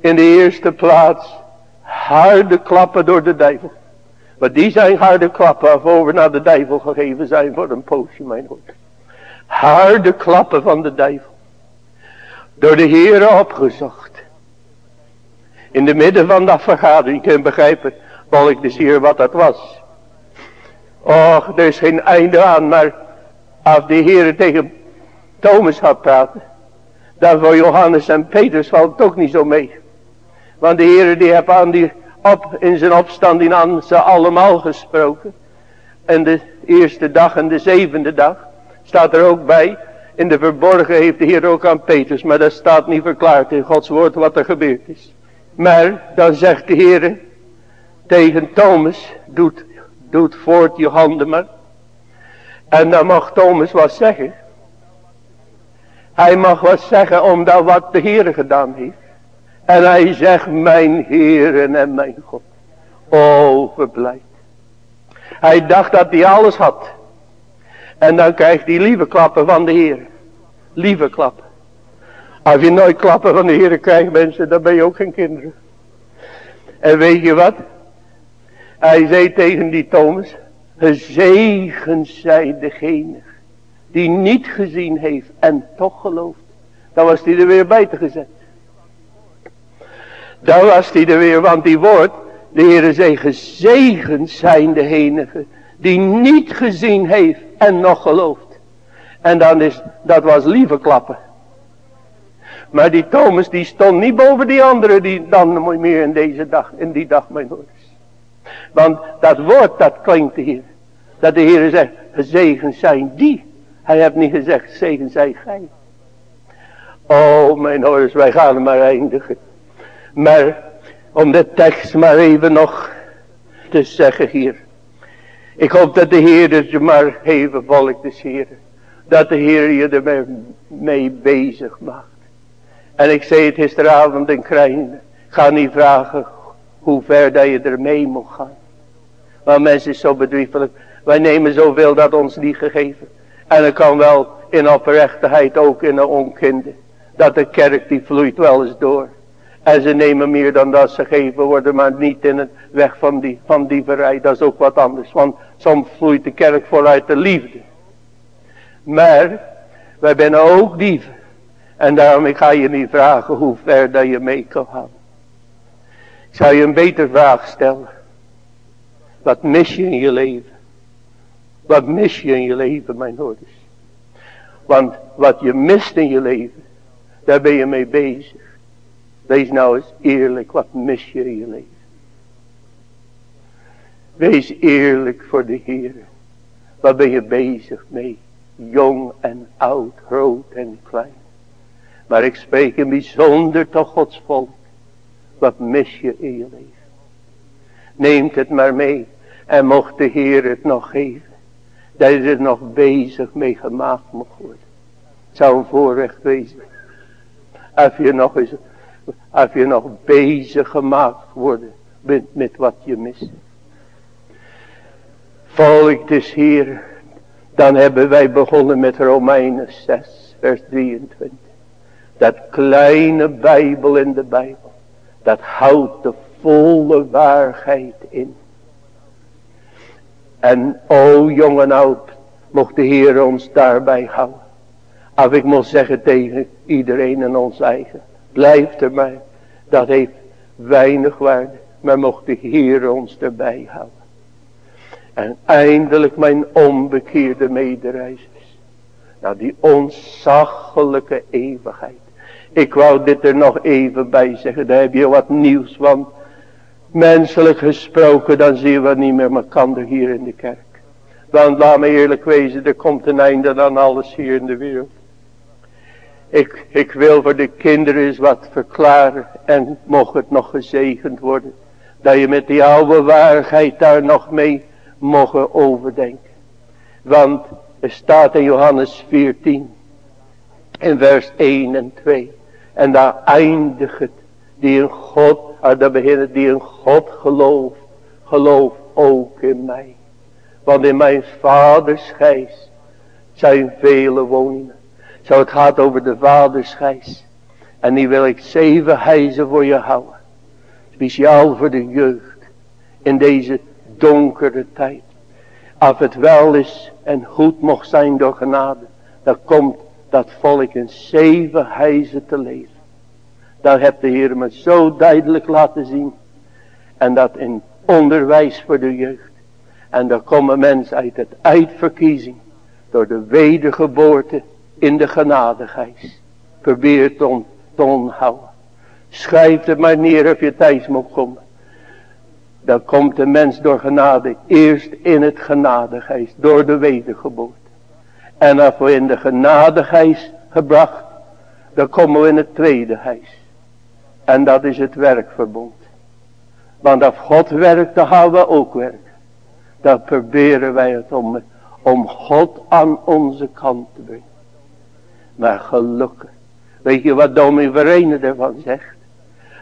A: In de eerste plaats, harde klappen door de duivel. Maar die zijn harde klappen of over naar de duivel gegeven zijn voor een poosje, mijn hoor. Harde klappen van de duivel. Door de Heer opgezocht. In de midden van dat vergadering, je kunt begrijpen, wou ik dus hier wat dat was. Och, er is geen einde aan, maar als de Heer tegen Thomas had praten, dan voor Johannes en Petrus valt het ook niet zo mee. Want de Heer die heeft aan die op, in zijn opstanding aan ze allemaal gesproken. En de eerste dag en de zevende dag staat er ook bij. In de verborgen heeft de Heer ook aan Petrus, maar dat staat niet verklaard in Gods woord wat er gebeurd is. Maar dan zegt de Heer tegen Thomas, doet, doet voort je handen maar. En dan mag Thomas wat zeggen. Hij mag wat zeggen omdat wat de Heer gedaan heeft. En hij zegt mijn Heer en mijn God. O verblijd. Hij dacht dat hij alles had. En dan krijgt hij lieve klappen van de Heer. Lieve klappen. Als je nooit klappen van de Heer krijgt mensen, dan ben je ook geen kinderen. En weet je wat? Hij zei tegen die Thomas. Gezegend zij degene die niet gezien heeft en toch gelooft. Dan was hij er weer bij te gezet. Dan was hij er weer, want die woord, de Heere zei, gezegend zijn de enige die niet gezien heeft en nog gelooft. En dan is, dat was lieve klappen. Maar die Thomas, die stond niet boven die anderen, die dan meer in deze dag, in die dag, mijn hoorders. Want dat woord, dat klinkt hier. Dat de Heer zegt, gezegend zijn die. Hij heeft niet gezegd, zegen zij gij. Oh, mijn hoorders, wij gaan maar eindigen. Maar om de tekst maar even nog te zeggen hier. Ik hoop dat de Heer het je maar even volk des Heer. Dat de Heer je er mee bezig maakt. En ik zei het gisteravond in Krijn. Ga niet vragen hoe ver dat je ermee moet gaan. Maar mensen is zo bedriefelijk. Wij nemen zoveel dat ons niet gegeven. En het kan wel in oprechtigheid ook in de onkunde. Dat de kerk die vloeit wel eens door. En ze nemen meer dan dat ze geven worden, maar niet in het weg van die, van dieverij. Dat is ook wat anders, want soms vloeit de kerk vooruit de liefde. Maar, wij zijn ook dieven. En daarom ik ga je niet vragen hoe ver dat je mee kan gaan. Ik zou je een beter vraag stellen. Wat mis je in je leven? Wat mis je in je leven, mijn hoorders? Want wat je mist in je leven, daar ben je mee bezig. Wees nou eens eerlijk, wat mis je in je leven? Wees eerlijk voor de Heer. Wat ben je bezig mee? Jong en oud, groot en klein. Maar ik spreek in bijzonder tot Gods volk. Wat mis je in je leven? Neemt het maar mee. En mocht de Heer het nog geven. Dat je er nog bezig mee gemaakt mocht worden. Het zou een voorrecht wezen. Als je nog eens als je nog bezig gemaakt worden bent met wat je mist. Volk des Heer. Dan hebben wij begonnen met Romeinen 6 vers 23. Dat kleine Bijbel in de Bijbel. Dat houdt de volle waarheid in. En o jong en oud. Mocht de Heer ons daarbij houden. Als ik moet zeggen tegen iedereen in ons eigen. Blijf er maar. Dat heeft weinig waarde. Maar mocht de Heer ons erbij houden. En eindelijk mijn onbekeerde medereizers. Nou die onzaglijke eeuwigheid. Ik wou dit er nog even bij zeggen. Daar heb je wat nieuws van. Menselijk gesproken dan zien we niet meer. Er hier in de kerk. Want laat me eerlijk wezen. Er komt een einde aan alles hier in de wereld. Ik, ik wil voor de kinderen eens wat verklaren. En mocht het nog gezegend worden. Dat je met die oude waarheid daar nog mee mogen overdenken. Want er staat in Johannes 14. In vers 1 en 2. En daar eindigt het. Die in God, daar begint die in God gelooft. Geloof ook in mij. Want in mijn vaders geest zijn vele woningen. Zo het gaat over de vaders geest. En die wil ik zeven hijzen voor je houden. Speciaal voor de jeugd. In deze donkere tijd. Als het wel is en goed mocht zijn door genade. Dan komt dat volk in zeven hijzen te leven. Dat heeft de Heer me zo duidelijk laten zien. En dat in onderwijs voor de jeugd. En daar komen mensen uit het uitverkiezing. Door de wedergeboorte in de genadigheid. Probeer het om te onhouden. Schrijf het maar neer of je thuis moet komen. Dan komt de mens door genade eerst in het genadigheid. Door de wedergeboorte. En als we in de genadigheid gebracht. Dan komen we in het tweede huis. En dat is het werkverbond. Want als God werkt, dan gaan we ook werken. Dan proberen wij het om, om God aan onze kant te brengen. Maar gelukkig. Weet je wat Dominee Verenen ervan zegt?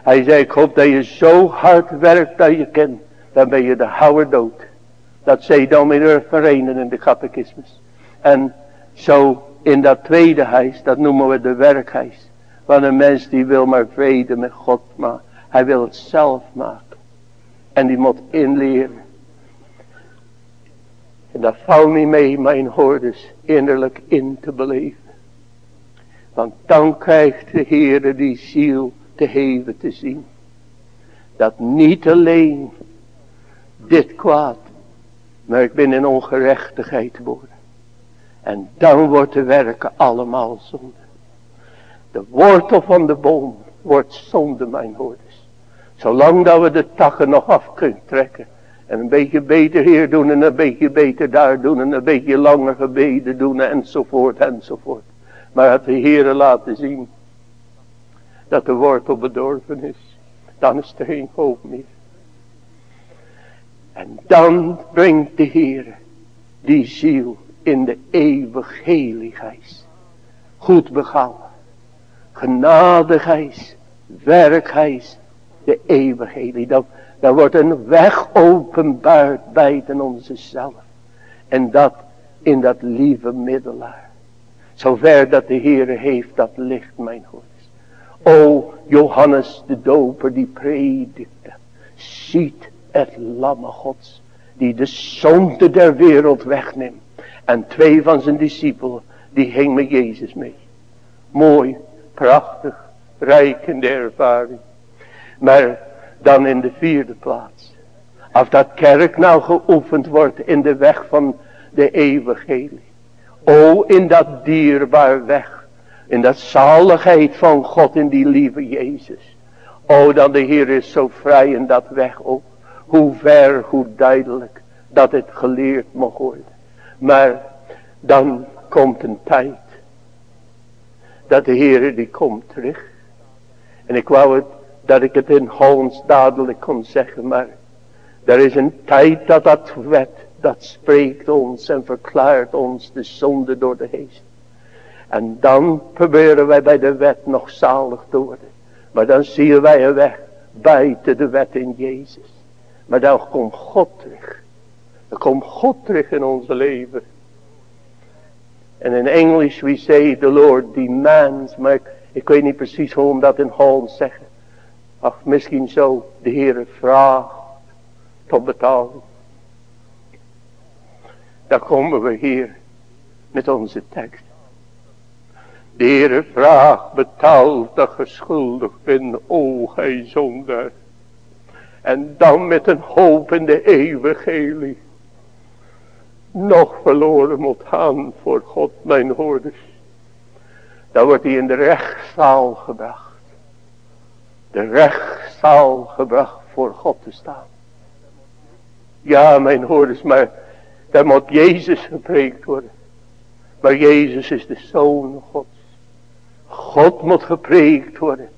A: Hij zei, ik hoop dat je zo hard werkt dat je kent. Dan ben je de houwer dood. Dat zei Dominee Verenen in de catechismus. En zo in dat tweede huis, dat noemen we de werkhuis. Want een mens die wil maar vrede met God maar Hij wil het zelf maken. En die moet inleren. En dat valt niet mee mijn hoorders innerlijk in te beleven. Want dan krijgt de Heere die ziel te heven te zien. Dat niet alleen dit kwaad, maar ik ben in ongerechtigheid worden. En dan wordt de werken allemaal zonde. De wortel van de boom wordt zonde, mijn hoorders. Zolang dat we de takken nog af kunnen trekken. En een beetje beter hier doen en een beetje beter daar doen. En een beetje langer gebeden doen enzovoort enzovoort. Maar het de Heer laten zien. Dat de wortel bedorven is. Dan is er geen hoop meer. En dan brengt de Heer die ziel in de eeuwigheid. Goed begaan genadigheid, werkheid, de eeuwigheid. Dan wordt een weg openbaard buiten onze zelf. En dat in dat lieve middelaar. Zover dat de Heere heeft dat licht mijn hoorns. O Johannes de doper die predikte. Ziet het lamme gods. Die de zonde der wereld wegneemt. En twee van zijn discipelen. Die hing met Jezus mee. Mooi prachtig, rijk in de ervaring. Maar dan in de vierde plaats. Als dat kerk nou geoefend wordt in de weg van de eeuwigheid. O in dat dierbaar weg. In dat zaligheid van God in die lieve Jezus. O dan de Heer is zo vrij in dat weg ook. Hoe ver, hoe duidelijk dat het geleerd mag worden. Maar dan komt een tijd dat de Heere die komt terug. En ik wou het, dat ik het in Hollands dadelijk kon zeggen, maar er is een tijd dat dat wet, dat spreekt ons en verklaart ons de zonde door de geest. En dan proberen wij bij de wet nog zalig te worden. Maar dan zien wij een weg buiten de wet in Jezus. Maar dan komt God terug. Dan komt God terug in ons leven. En in Engels we say the Lord demands. Maar ik, weet niet precies hoe om dat in Hollands zeggen. Ach, misschien zo. De Heer vraagt tot betaling. Daar komen we hier met onze tekst. De Heere vraagt betaalt dat je schuldig bent, o gij zondaar. En dan met een hoop in de eeuwigheid nog verloren moet gaan voor God mijn hoorders. Dan wordt hij in de rechtszaal gebracht. De rechtszaal gebracht voor God te staan. Ja mijn hoorders, maar daar moet Jezus gepreekt worden. Maar Jezus is de Zoon Gods. God moet gepreekt worden.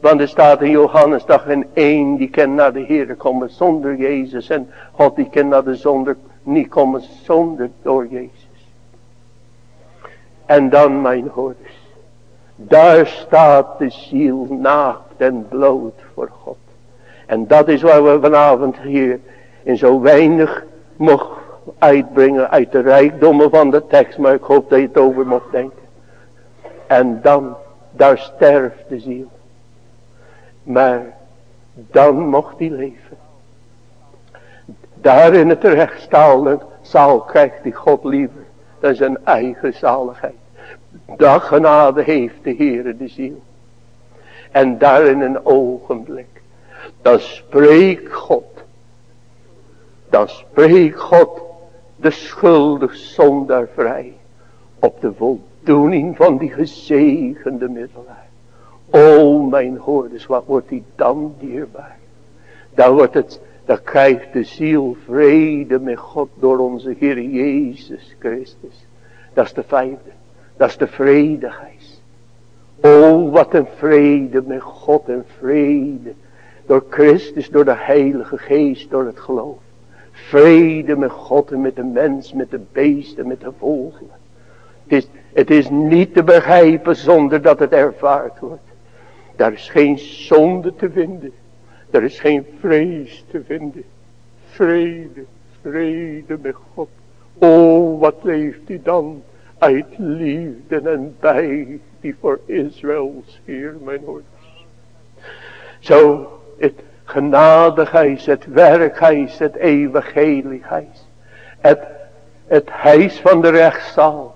A: Want er staat in Johannes dat geen één die kan naar de Heer komen zonder Jezus. En God die kan naar de zonder, komen zonder door Jezus. En dan mijn hoorders. Daar staat de ziel naakt en bloot voor God. En dat is waar we vanavond hier in zo weinig mocht uitbrengen uit de rijkdommen van de tekst. Maar ik hoop dat je het over mocht denken. En dan, daar sterft de ziel. Maar dan mocht hij leven. Daar in het rechtstalen zaal krijgt hij God liever dan zijn eigen zaligheid. Dat genade heeft de Heere de ziel. En daar in een ogenblik. Dan spreekt God. Dan spreekt God de schuldig zondaar vrij. Op de voldoening van die gezegende middelaar. O mijn hoorders, wat wordt die dan dierbaar. Dan wordt het, dan krijgt de ziel vrede met God door onze Heer Jezus Christus. Dat is de vijfde. Dat is de vredigheid. O wat een vrede met God en vrede. Door Christus, door de Heilige Geest, door het geloof. Vrede met God en met de mens, met de beesten, met de vogelen. Het is, het is niet te begrijpen zonder dat het ervaard wordt. Daar is geen zonde te vinden. Daar is geen vrees te vinden. Vrede, vrede met God. O, wat leeft hij dan uit liefde en bij die voor Israëls Heer, mijn hoorders. Zo, het genadigheid, het werkheid, het evangeligheid. Het, het huis van de rechtszaal.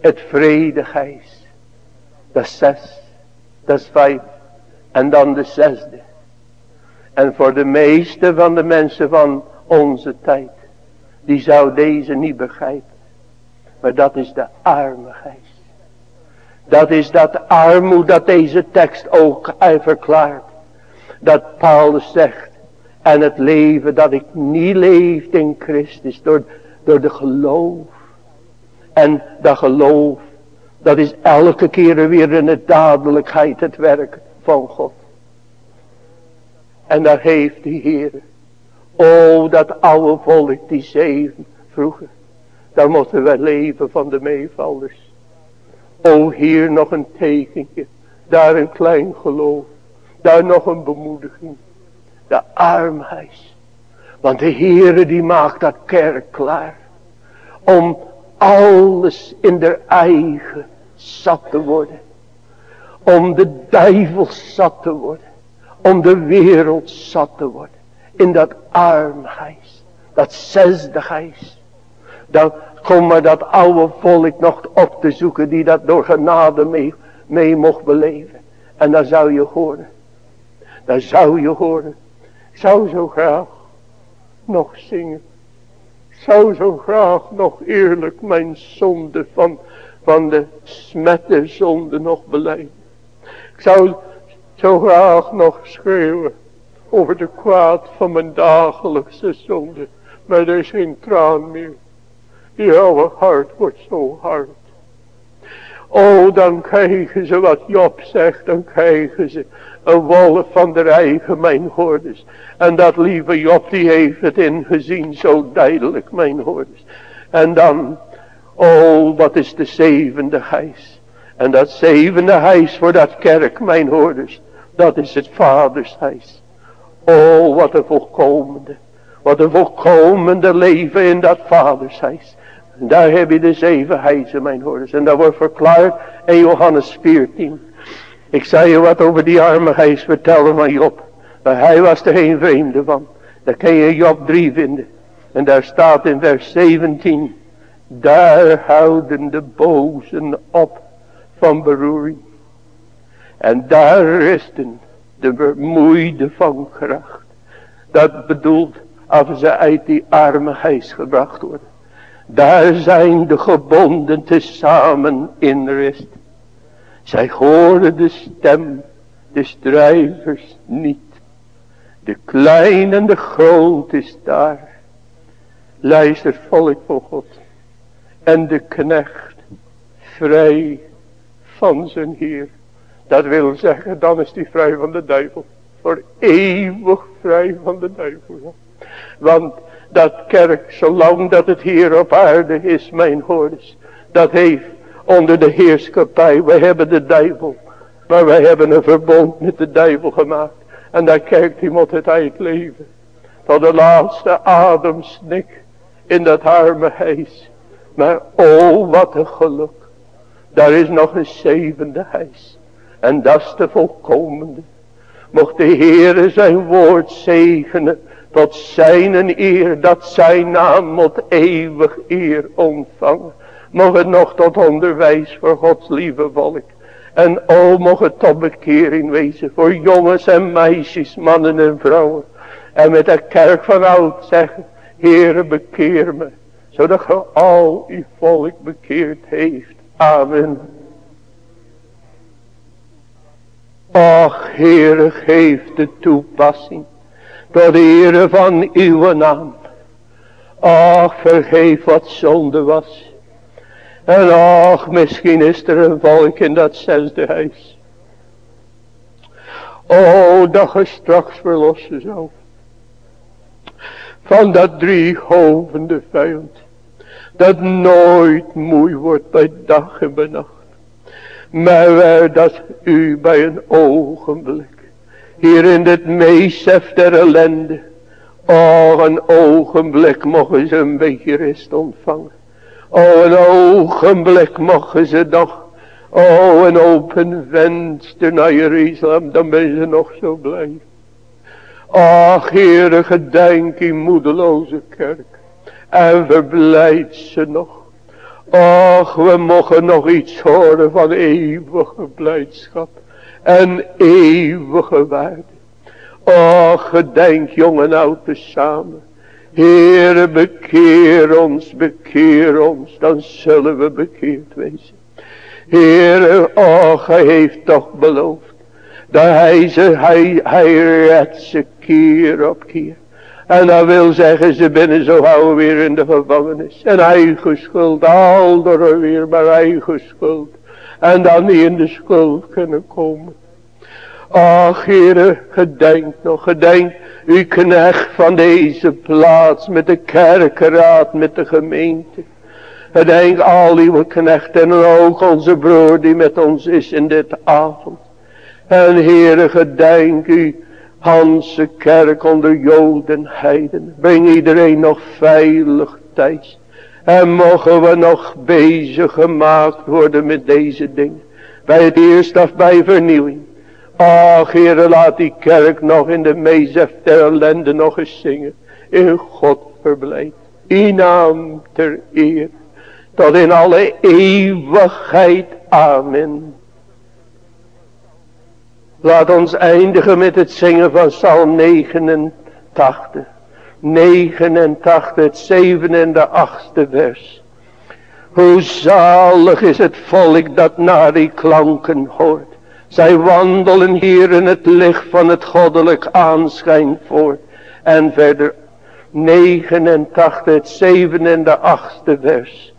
A: Het vredigheid. Dat is zes. Dat is vijf. En dan de zesde. En voor de meeste van de mensen van onze tijd. Die zou deze niet begrijpen. Maar dat is de armigheid. Dat is dat armoede dat deze tekst ook verklaart. Dat Paulus zegt. En het leven dat ik niet leef in Christus. Door, door de geloof. En dat geloof. Dat is elke keer weer in de dadelijkheid het werk van God. En daar heeft de Heer. O dat oude volk die zeven vroeger. Daar moeten we leven van de meevallers. O hier nog een tekentje. Daar een klein geloof. Daar nog een bemoediging. De armheid. Want de Heere die maakt dat kerk klaar. Om alles in de eigen zat te worden. Om de duivel zat te worden. Om de wereld zat te worden. In dat armheid. Dat zesde geest. Dan kom maar dat oude volk nog op te zoeken. Die dat door genade mee, mee mocht beleven. En dan zou je horen. Dan zou je horen. Ik zou zo graag nog zingen. Ik zou zo graag nog eerlijk mijn zonde van, van de smette zonde nog beleiden. Ik zou zo graag nog schreeuwen over de kwaad van mijn dagelijkse zonde. Maar er is geen traan meer. Jouw hart wordt zo hard. Oh, dan krijgen ze wat Job zegt. Dan krijgen ze een wolf van de eigen mijn hoorders. En dat lieve Job die heeft het ingezien zo duidelijk mijn hoorders. En dan, oh wat is de zevende huis. En dat zevende huis voor dat kerk mijn hoorders. Dat is het vadershuis. Oh wat een volkomende. Wat een volkomende leven in dat vadershuis. En daar heb je de zeven huizen mijn hoorders. En dat wordt verklaard in Johannes 14. Ik zal je wat over die arme huis vertellen van Job. Maar hij was er geen vreemde van. Daar kun je Job 3 vinden. En daar staat in vers 17. Daar houden de bozen op van beroering. En daar rusten de vermoeide van kracht. Dat bedoelt als ze uit die arme huis gebracht worden. Daar zijn de gebonden tezamen in rust. Zij horen de stem des strijders niet. De klein en de groot is daar. Luister volk voor God. En de knecht vrij van zijn Heer. Dat wil zeggen, dan is hij vrij van de duivel. Voor eeuwig vrij van de duivel. Want dat kerk, zolang dat het hier op aarde is, mijn hoorders. Dat heeft onder de heerschappij, wij hebben de duivel. Maar wij hebben een verbond met de duivel gemaakt. En daar kijkt hij moet het uitleven. Tot de laatste ademsnik in dat arme huis. Maar oh wat een geluk. Daar is nog een zevende huis. En dat is de volkomende. Mocht de Heere zijn woord zegenen. Tot zijn eer. Dat zijn naam moet eeuwig eer ontvangen. Mocht het nog tot onderwijs voor Gods lieve volk. En o mocht het tot bekering wezen. Voor jongens en meisjes, mannen en vrouwen. En met de kerk van oud zeggen. Heere bekeer me. Zodat ge al uw volk bekeerd heeft. Amen. Ach, Heere, geef de toepassing. Tot ere van uw naam. Ach, vergeef wat zonde was. En ach, misschien is er een volk in dat zesde huis. O, dat je straks verlossen zou. Van dat drie hovende vijand. Dat nooit moe wordt bij dag en bij nacht. Maar waar dat u bij een ogenblik. Hier in dit meesef der ellende. Oh, een ogenblik mogen ze een beetje rust ontvangen. Oh, een ogenblik mogen ze nog. Oh, een open venster naar Jeruzalem. Dan ben ze nog zo blij. Ach, Heere, gedenk die moedeloze kerk. En verblijd ze nog. Ach, we mogen nog iets horen van eeuwige blijdschap. En eeuwige waarde. Ach, gedenk jong en oud samen. Heere, bekeer ons, bekeer ons. Dan zullen we bekeerd wezen. Heere, ach, hij heeft toch beloofd. Dat hij ze, hij, hij redt ze keer op keer. En dat wil zeggen, ze binnen zo gauw weer in de gevangenis. En eigen schuld, al door weer maar eigen schuld. En dan niet in de schuld kunnen komen. Ach, heren, gedenk nog, gedenk uw knecht van deze plaats, met de kerkenraad, met de gemeente. Gedenk al uw knechten en ook onze broer die met ons is in dit avond. En Heere, gedenk u, Hanse kerk onder Joden, Heiden. Breng iedereen nog veilig thuis. En mogen we nog bezig gemaakt worden met deze dingen. Bij het eerst af bij vernieuwing. Ach, Heere, laat die kerk nog in de meezef der ellende nog eens zingen. In God verblijd. In naam ter eer. Tot in alle eeuwigheid. Amen. Laat ons eindigen met het zingen van Psalm 89. 89, het zevende en de achtste vers. Hoe zalig is het volk dat naar die klanken hoort. Zij wandelen hier in het licht van het goddelijk aanschijn voort. En verder 89, het zevende en de achtste vers.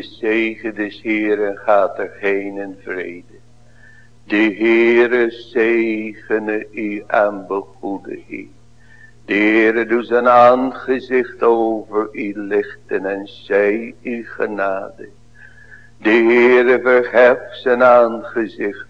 A: De zegen des Heeren gaat er heen in vrede. De Heere zegene u en begoede u. De Heere doet zijn aangezicht over u lichten en zij u genade. De Heere verheft zijn aangezicht